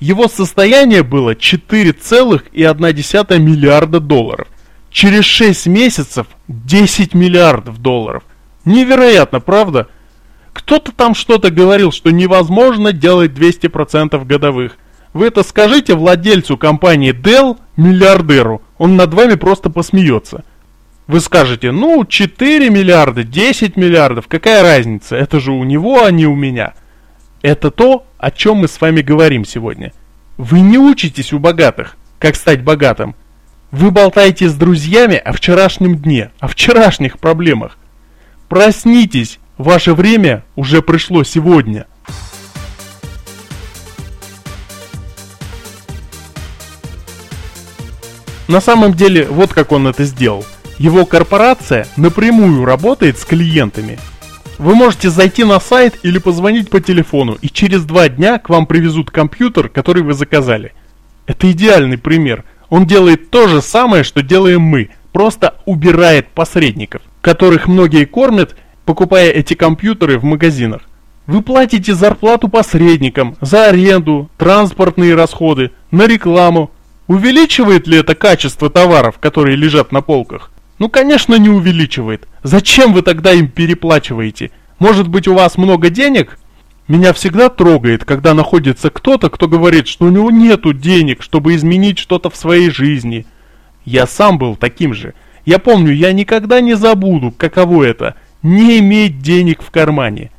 Его состояние было 4,1 миллиарда долларов. Через 6 месяцев 10 миллиардов долларов. Невероятно, правда? Кто-то там что-то говорил, что невозможно делать 200% годовых. Вы это скажите владельцу компании Dell, миллиардеру, он над вами просто посмеется. Вы скажете, ну 4 миллиарда, 10 миллиардов, какая разница, это же у него, а не у меня. Это то, о чем мы с вами говорим сегодня. Вы не учитесь у богатых, как стать богатым. Вы болтаете с друзьями о вчерашнем дне, о вчерашних проблемах. Проснитесь, ваше время уже пришло сегодня. На самом деле, вот как он это сделал. Его корпорация напрямую работает с клиентами. Вы можете зайти на сайт или позвонить по телефону, и через два дня к вам привезут компьютер, который вы заказали. Это идеальный пример. Он делает то же самое, что делаем мы, просто убирает посредников, которых многие кормят, покупая эти компьютеры в магазинах. Вы платите зарплату посредникам, за аренду, транспортные расходы, на рекламу. Увеличивает ли это качество товаров, которые лежат на полках? Ну, конечно, не увеличивает. Зачем вы тогда им переплачиваете? Может быть, у вас много денег? Меня всегда трогает, когда находится кто-то, кто говорит, что у него нету денег, чтобы изменить что-то в своей жизни. Я сам был таким же. Я помню, я никогда не забуду, каково это – не иметь денег в кармане.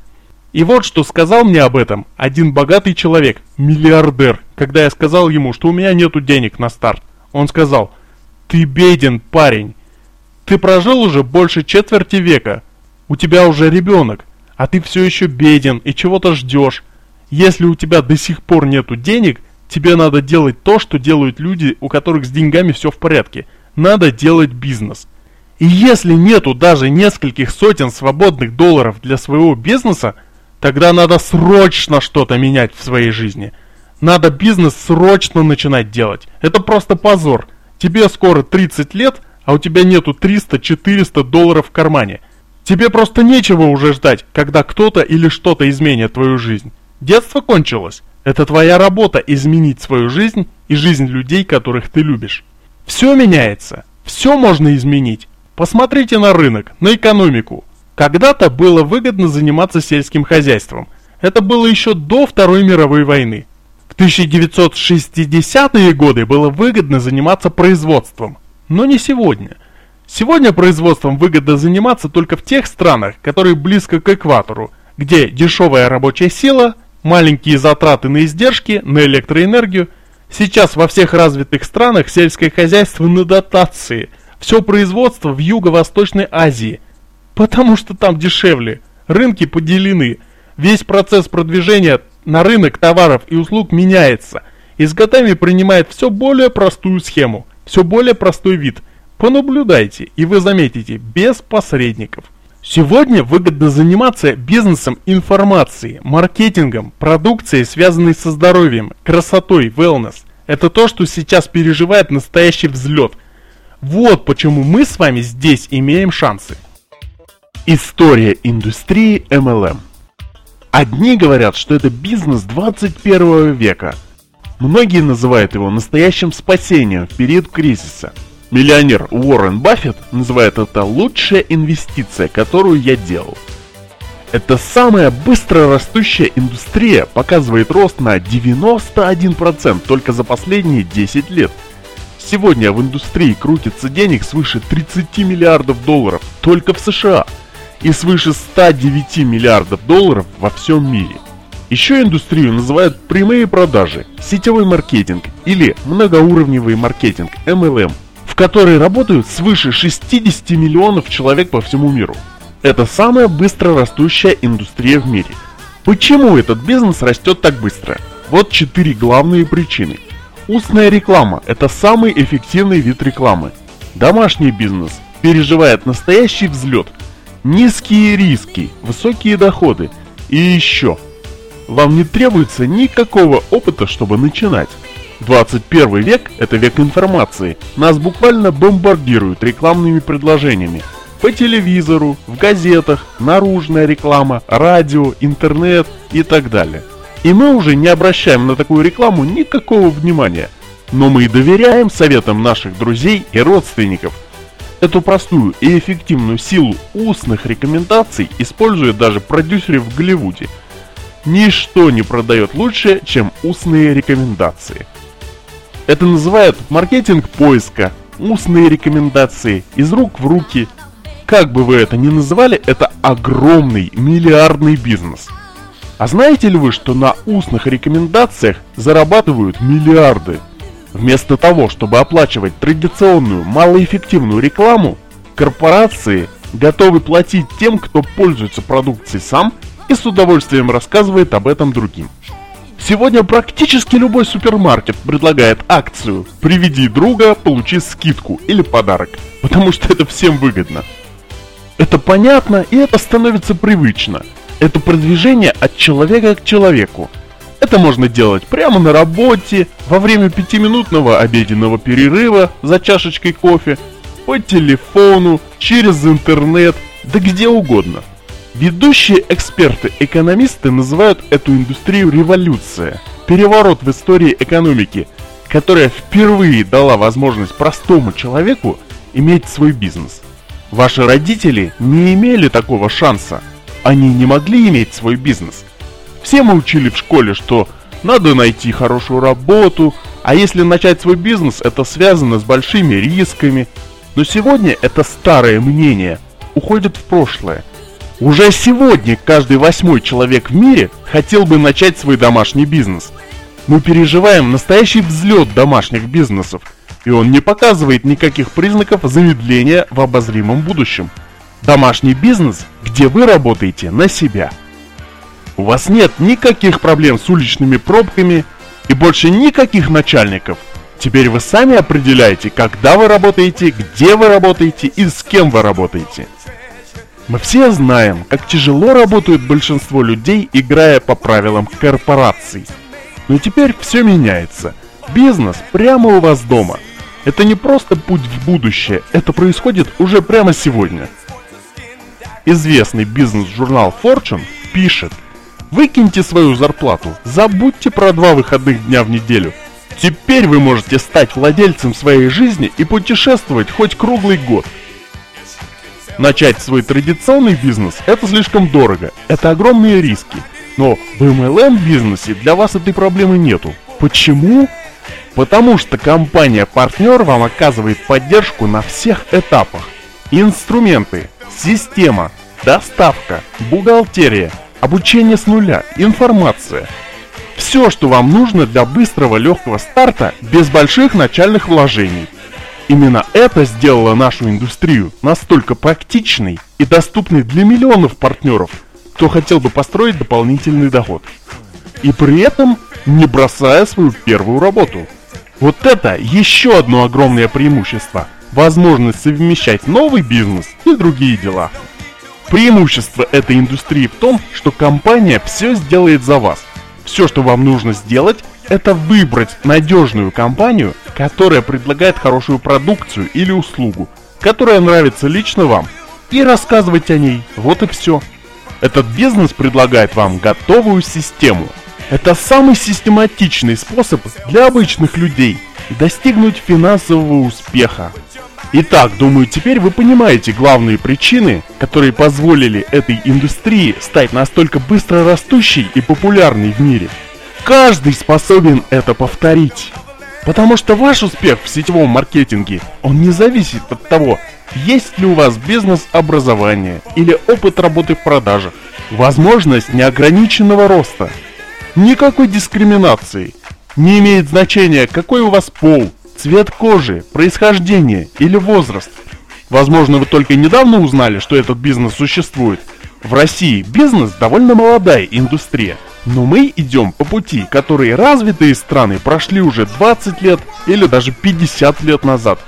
И вот что сказал мне об этом один богатый человек, миллиардер, когда я сказал ему, что у меня нету денег на старт. Он сказал, ты беден, парень. Ты прожил уже больше четверти века. У тебя уже ребенок, а ты все еще беден и чего-то ждешь. Если у тебя до сих пор нету денег, тебе надо делать то, что делают люди, у которых с деньгами все в порядке. Надо делать бизнес. И если нету даже нескольких сотен свободных долларов для своего бизнеса, тогда надо срочно что-то менять в своей жизни. Надо бизнес срочно начинать делать. Это просто позор. Тебе скоро 30 лет, а у тебя нету 300-400 долларов в кармане. Тебе просто нечего уже ждать, когда кто-то или что-то изменит твою жизнь. Детство кончилось. Это твоя работа изменить свою жизнь и жизнь людей, которых ты любишь. Все меняется. Все можно изменить. Посмотрите на рынок, на экономику. Когда-то было выгодно заниматься сельским хозяйством. Это было еще до Второй мировой войны. В 1960-е годы было выгодно заниматься производством. Но не сегодня. Сегодня производством выгодно заниматься только в тех странах, которые близко к экватору, где дешевая рабочая сила, маленькие затраты на издержки, на электроэнергию. Сейчас во всех развитых странах сельское хозяйство на дотации. Все производство в Юго-Восточной Азии. Потому что там дешевле. Рынки поделены. Весь процесс продвижения на рынок товаров и услуг меняется. Изготовление принимает все более простую схему – все более простой вид. Понаблюдайте, и вы заметите, без посредников. Сегодня выгодно заниматься бизнесом информации, маркетингом, продукцией, связанной со здоровьем, красотой, wellness. Это то, что сейчас переживает настоящий взлет. Вот почему мы с вами здесь имеем шансы. История индустрии MLM. Одни говорят, что это бизнес 21 века – Многие называют его настоящим спасением в период кризиса. Миллионер Уоррен Баффет называет это лучшая инвестиция, которую я делал. Это самая быстро растущая индустрия, показывает рост на 91% только за последние 10 лет. Сегодня в индустрии крутится денег свыше 30 миллиардов долларов только в США и свыше 109 миллиардов долларов во всем мире. Еще индустрию называют прямые продажи, сетевой маркетинг или многоуровневый маркетинг MLM, в которой работают свыше 60 миллионов человек по всему миру. Это самая быстро растущая индустрия в мире. Почему этот бизнес растет так быстро? Вот четыре главные причины. Устная реклама – это самый эффективный вид рекламы. Домашний бизнес переживает настоящий взлет. Низкие риски, высокие доходы. И еще. Вам не требуется никакого опыта, чтобы начинать. 21 век – это век информации. Нас буквально бомбардируют рекламными предложениями – по телевизору, в газетах, наружная реклама, радио, интернет и так далее. И мы уже не обращаем на такую рекламу никакого внимания. Но мы доверяем советам наших друзей и родственников. Эту простую и эффективную силу устных рекомендаций используют даже продюсеры в Голливуде. Ничто не продает лучше, чем устные рекомендации. Это называют маркетинг поиска, устные рекомендации из рук в руки – как бы вы это ни называли, это огромный миллиардный бизнес. А знаете ли вы, что на устных рекомендациях зарабатывают миллиарды? Вместо того, чтобы оплачивать традиционную малоэффективную рекламу, корпорации готовы платить тем, кто пользуется продукцией сам и с удовольствием рассказывает об этом другим. Сегодня практически любой супермаркет предлагает акцию «Приведи друга, получи скидку» или подарок, потому что это всем выгодно. Это понятно и это становится привычно. Это продвижение от человека к человеку. Это можно делать прямо на работе, во время пятиминутного обеденного перерыва за чашечкой кофе, по телефону, через интернет, да где угодно. Ведущие эксперты-экономисты называют эту индустрию революция, переворот в истории экономики, которая впервые дала возможность простому человеку иметь свой бизнес. Ваши родители не имели такого шанса. Они не могли иметь свой бизнес. Все мы учили в школе, что надо найти хорошую работу, а если начать свой бизнес, это связано с большими рисками. Но сегодня это старое мнение уходит в прошлое. Уже сегодня каждый восьмой человек в мире хотел бы начать свой домашний бизнес. Мы переживаем настоящий взлет домашних бизнесов – и он не показывает никаких признаков замедления в обозримом будущем. Домашний бизнес, где вы работаете на себя. У вас нет никаких проблем с уличными пробками и больше никаких начальников. Теперь вы сами определяете, когда вы работаете, где вы работаете и с кем вы работаете. Мы все знаем, как тяжело работают большинство людей, играя по правилам корпораций. Но теперь все меняется. Бизнес прямо у вас дома – это не просто путь в будущее, это происходит уже прямо сегодня. Известный бизнес-журнал Fortune пишет, выкиньте свою зарплату, забудьте про два выходных дня в неделю. Теперь вы можете стать владельцем своей жизни и путешествовать хоть круглый год. Начать свой традиционный бизнес – это слишком дорого, это огромные риски. Но в MLM бизнесе для вас этой проблемы нету. Почему? Потому что компания-партнер вам оказывает поддержку на всех этапах. Инструменты, система, доставка, бухгалтерия, обучение с нуля, информация. Все, что вам нужно для быстрого легкого старта без больших начальных вложений. Именно это сделало нашу индустрию настолько практичной и доступной для миллионов партнеров, кто хотел бы построить дополнительный доход. И при этом не бросая свою первую работу – вот это еще одно огромное преимущество. Возможность совмещать новый бизнес и другие дела. Преимущество этой индустрии в том, что компания все сделает за вас. Все, что вам нужно сделать, это выбрать надежную компанию, которая предлагает хорошую продукцию или услугу, которая нравится лично вам, и рассказывать о ней. Вот и все. Этот бизнес предлагает вам готовую систему, Это самый систематичный способ для обычных людей достигнуть финансового успеха. Итак, думаю, теперь вы понимаете главные причины, которые позволили этой индустрии стать настолько быстро растущей и популярной в мире. Каждый способен это повторить. Потому что ваш успех в сетевом маркетинге, он не зависит от того, есть ли у вас бизнес-образование или опыт работы в продажах, возможность неограниченного роста, никакой дискриминации, не имеет значения, какой у вас пол, цвет кожи, происхождение или возраст. Возможно, вы только недавно узнали, что этот бизнес существует. В России бизнес довольно молодая индустрия, но мы идем по пути, который развитые страны прошли уже 20 лет или даже 50 лет назад.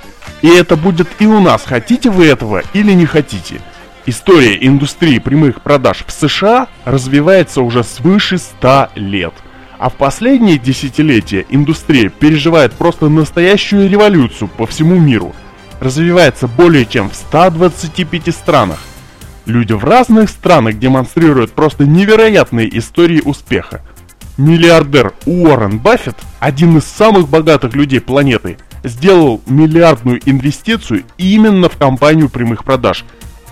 И это будет и у нас, хотите вы этого или не хотите. История индустрии прямых продаж в США развивается уже свыше 100 лет – а в последние десятилетия индустрия переживает просто настоящую революцию по всему миру. Развивается более чем в 125 странах. Люди в разных странах демонстрируют просто невероятные истории успеха. Миллиардер Уоррен Баффет, один из самых богатых людей планеты, сделал миллиардную инвестицию именно в компанию прямых продаж.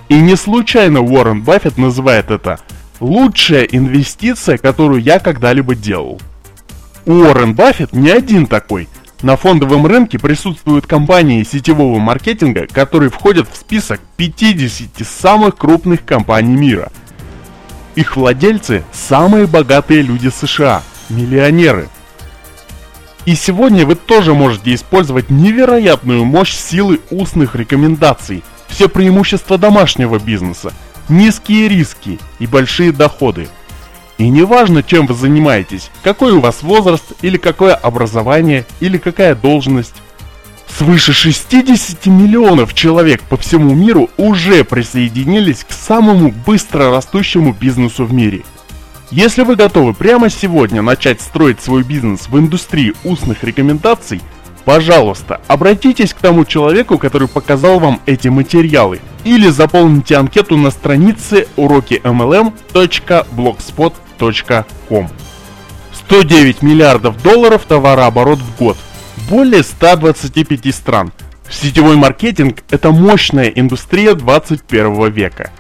И не случайно Уоррен Баффет называет это – Лучшая инвестиция, которую я когда-либо делал. Уоррен Баффет не один такой. На фондовом рынке присутствуют компании сетевого маркетинга, которые входят в список 50 самых крупных компаний мира. Их владельцы – самые богатые люди США, миллионеры. И сегодня вы тоже можете использовать невероятную мощь силы устных рекомендаций, все преимущества домашнего бизнеса – низкие риски и большие доходы. И неважно, чем вы занимаетесь, какой у вас возраст, или какое образование, или какая должность. Свыше 60 миллионов человек по всему миру уже присоединились к самому быстро растущему бизнесу в мире. Если вы готовы прямо сегодня начать строить свой бизнес в индустрии устных рекомендаций – Пожалуйста, обратитесь к тому человеку, который показал вам эти материалы, или заполните анкету на странице урокимлм.blogspot.com 109 миллиардов долларов товарооборот в год, более 125 стран. Сетевой маркетинг – это мощная индустрия 21 века.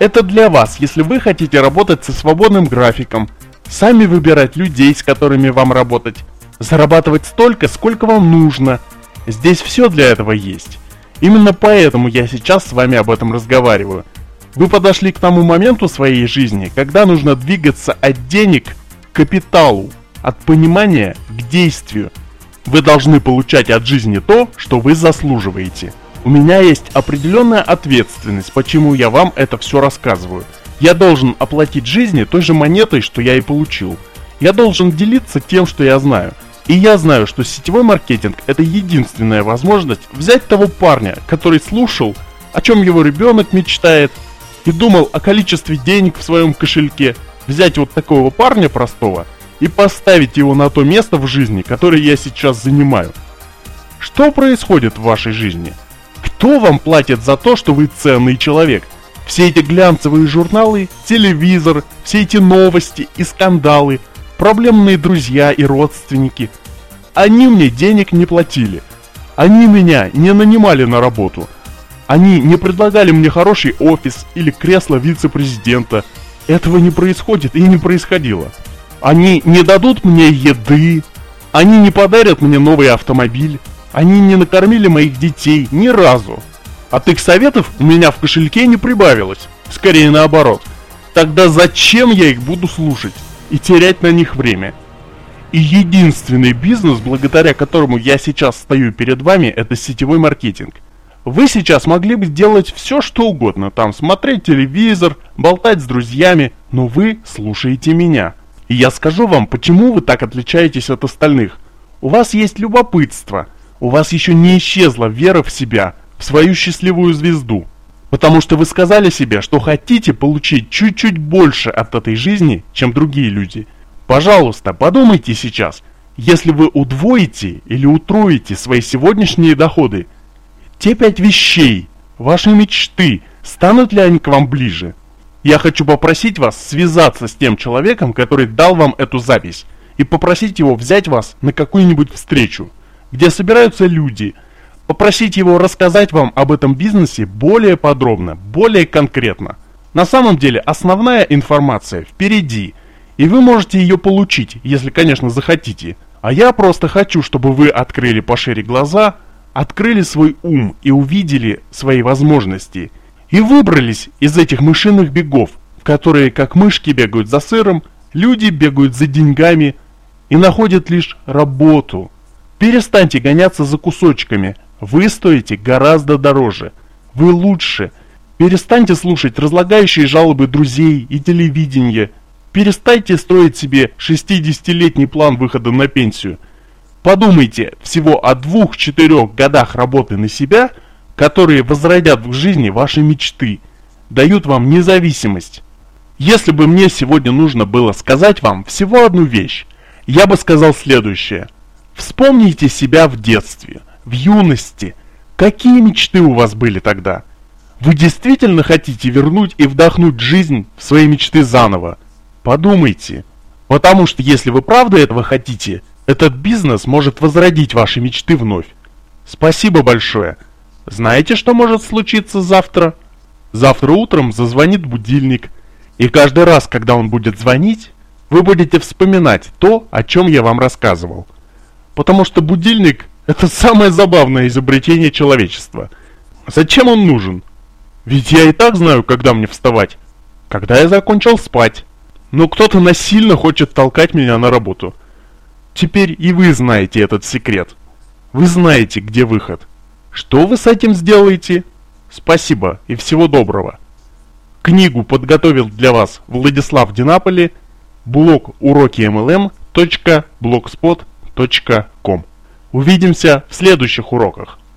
Это для вас, если вы хотите работать со свободным графиком, сами выбирать людей, с которыми вам работать, зарабатывать столько, сколько вам нужно. Здесь все для этого есть. Именно поэтому я сейчас с вами об этом разговариваю. Вы подошли к тому моменту своей жизни, когда нужно двигаться от денег к капиталу, от понимания к действию. Вы должны получать от жизни то, что вы заслуживаете. У меня есть определенная ответственность, почему я вам это все рассказываю. Я должен оплатить жизни той же монетой, что я и получил. Я должен делиться тем, что я знаю. И я знаю, что сетевой маркетинг это единственная возможность взять того парня, который слушал, о чем его ребенок мечтает, и думал о количестве денег в своем кошельке, взять вот такого парня простого и поставить его на то место в жизни, которое я сейчас занимаю. Что происходит в вашей жизни? Кто вам платит за то, что вы ценный человек? Все эти глянцевые журналы, телевизор, все эти новости и скандалы – проблемные друзья и родственники. Они мне денег не платили. Они меня не нанимали на работу. Они не предлагали мне хороший офис или кресло вице-президента. Этого не происходит и не происходило. Они не дадут мне еды. Они не подарят мне новый автомобиль. Они не накормили моих детей ни разу. От их советов у меня в кошельке не прибавилось. Скорее наоборот. Тогда зачем я их буду слушать? И терять на них время. И единственный бизнес, благодаря которому я сейчас стою перед вами, это сетевой маркетинг. Вы сейчас могли бы делать все, что угодно, там смотреть телевизор, болтать с друзьями, но вы слушаете меня. И я скажу вам, почему вы так отличаетесь от остальных. У вас есть любопытство, у вас еще не исчезла вера в себя, в свою счастливую звезду. Потому что вы сказали себе, что хотите получить чуть-чуть больше от этой жизни, чем другие люди. Пожалуйста, подумайте сейчас. Если вы удвоите или утроите свои сегодняшние доходы, те пять вещей, ваши мечты, станут ли они к вам ближе? Я хочу попросить вас связаться с тем человеком, который дал вам эту запись – и попросить его взять вас на какую-нибудь встречу, где собираются люди, попросить его рассказать вам об этом бизнесе более подробно, более конкретно. На самом деле основная информация впереди, и вы можете ее получить, если, конечно, захотите. А я просто хочу, чтобы вы открыли пошире глаза, открыли свой ум и увидели свои возможности. И выбрались из этих мышиных бегов, в которые, как мышки бегают за сыром, люди бегают за деньгами и находят лишь работу. Перестаньте гоняться за кусочками, вы стоите гораздо дороже, вы лучше – Перестаньте слушать разлагающие жалобы друзей и телевидения. Перестаньте строить себе 60-летний план выхода на пенсию. Подумайте всего о двух-четырех годах работы на себя, которые возродят в жизни ваши мечты, дают вам независимость. Если бы мне сегодня нужно было сказать вам всего одну вещь, я бы сказал следующее. Вспомните себя в детстве, в юности. Какие мечты у вас были тогда? Вы действительно хотите вернуть и вдохнуть жизнь в свои мечты заново? Подумайте. Потому что если вы правда этого хотите, этот бизнес может возродить ваши мечты вновь. Спасибо большое. Знаете, что может случиться завтра? Завтра утром зазвонит будильник. И каждый раз, когда он будет звонить, вы будете вспоминать то, о чем я вам рассказывал. Потому что будильник – это самое забавное изобретение человечества. Зачем он нужен? Ведь я и так знаю, когда мне вставать. Когда я закончил спать. Но кто-то насильно хочет толкать меня на работу. Теперь и вы знаете этот секрет. Вы знаете, где выход. Что вы с этим сделаете? Спасибо и всего доброго. Книгу подготовил для вас Владислав Динаполи, блог уроки MLM.blogspot.com. Увидимся в следующих уроках.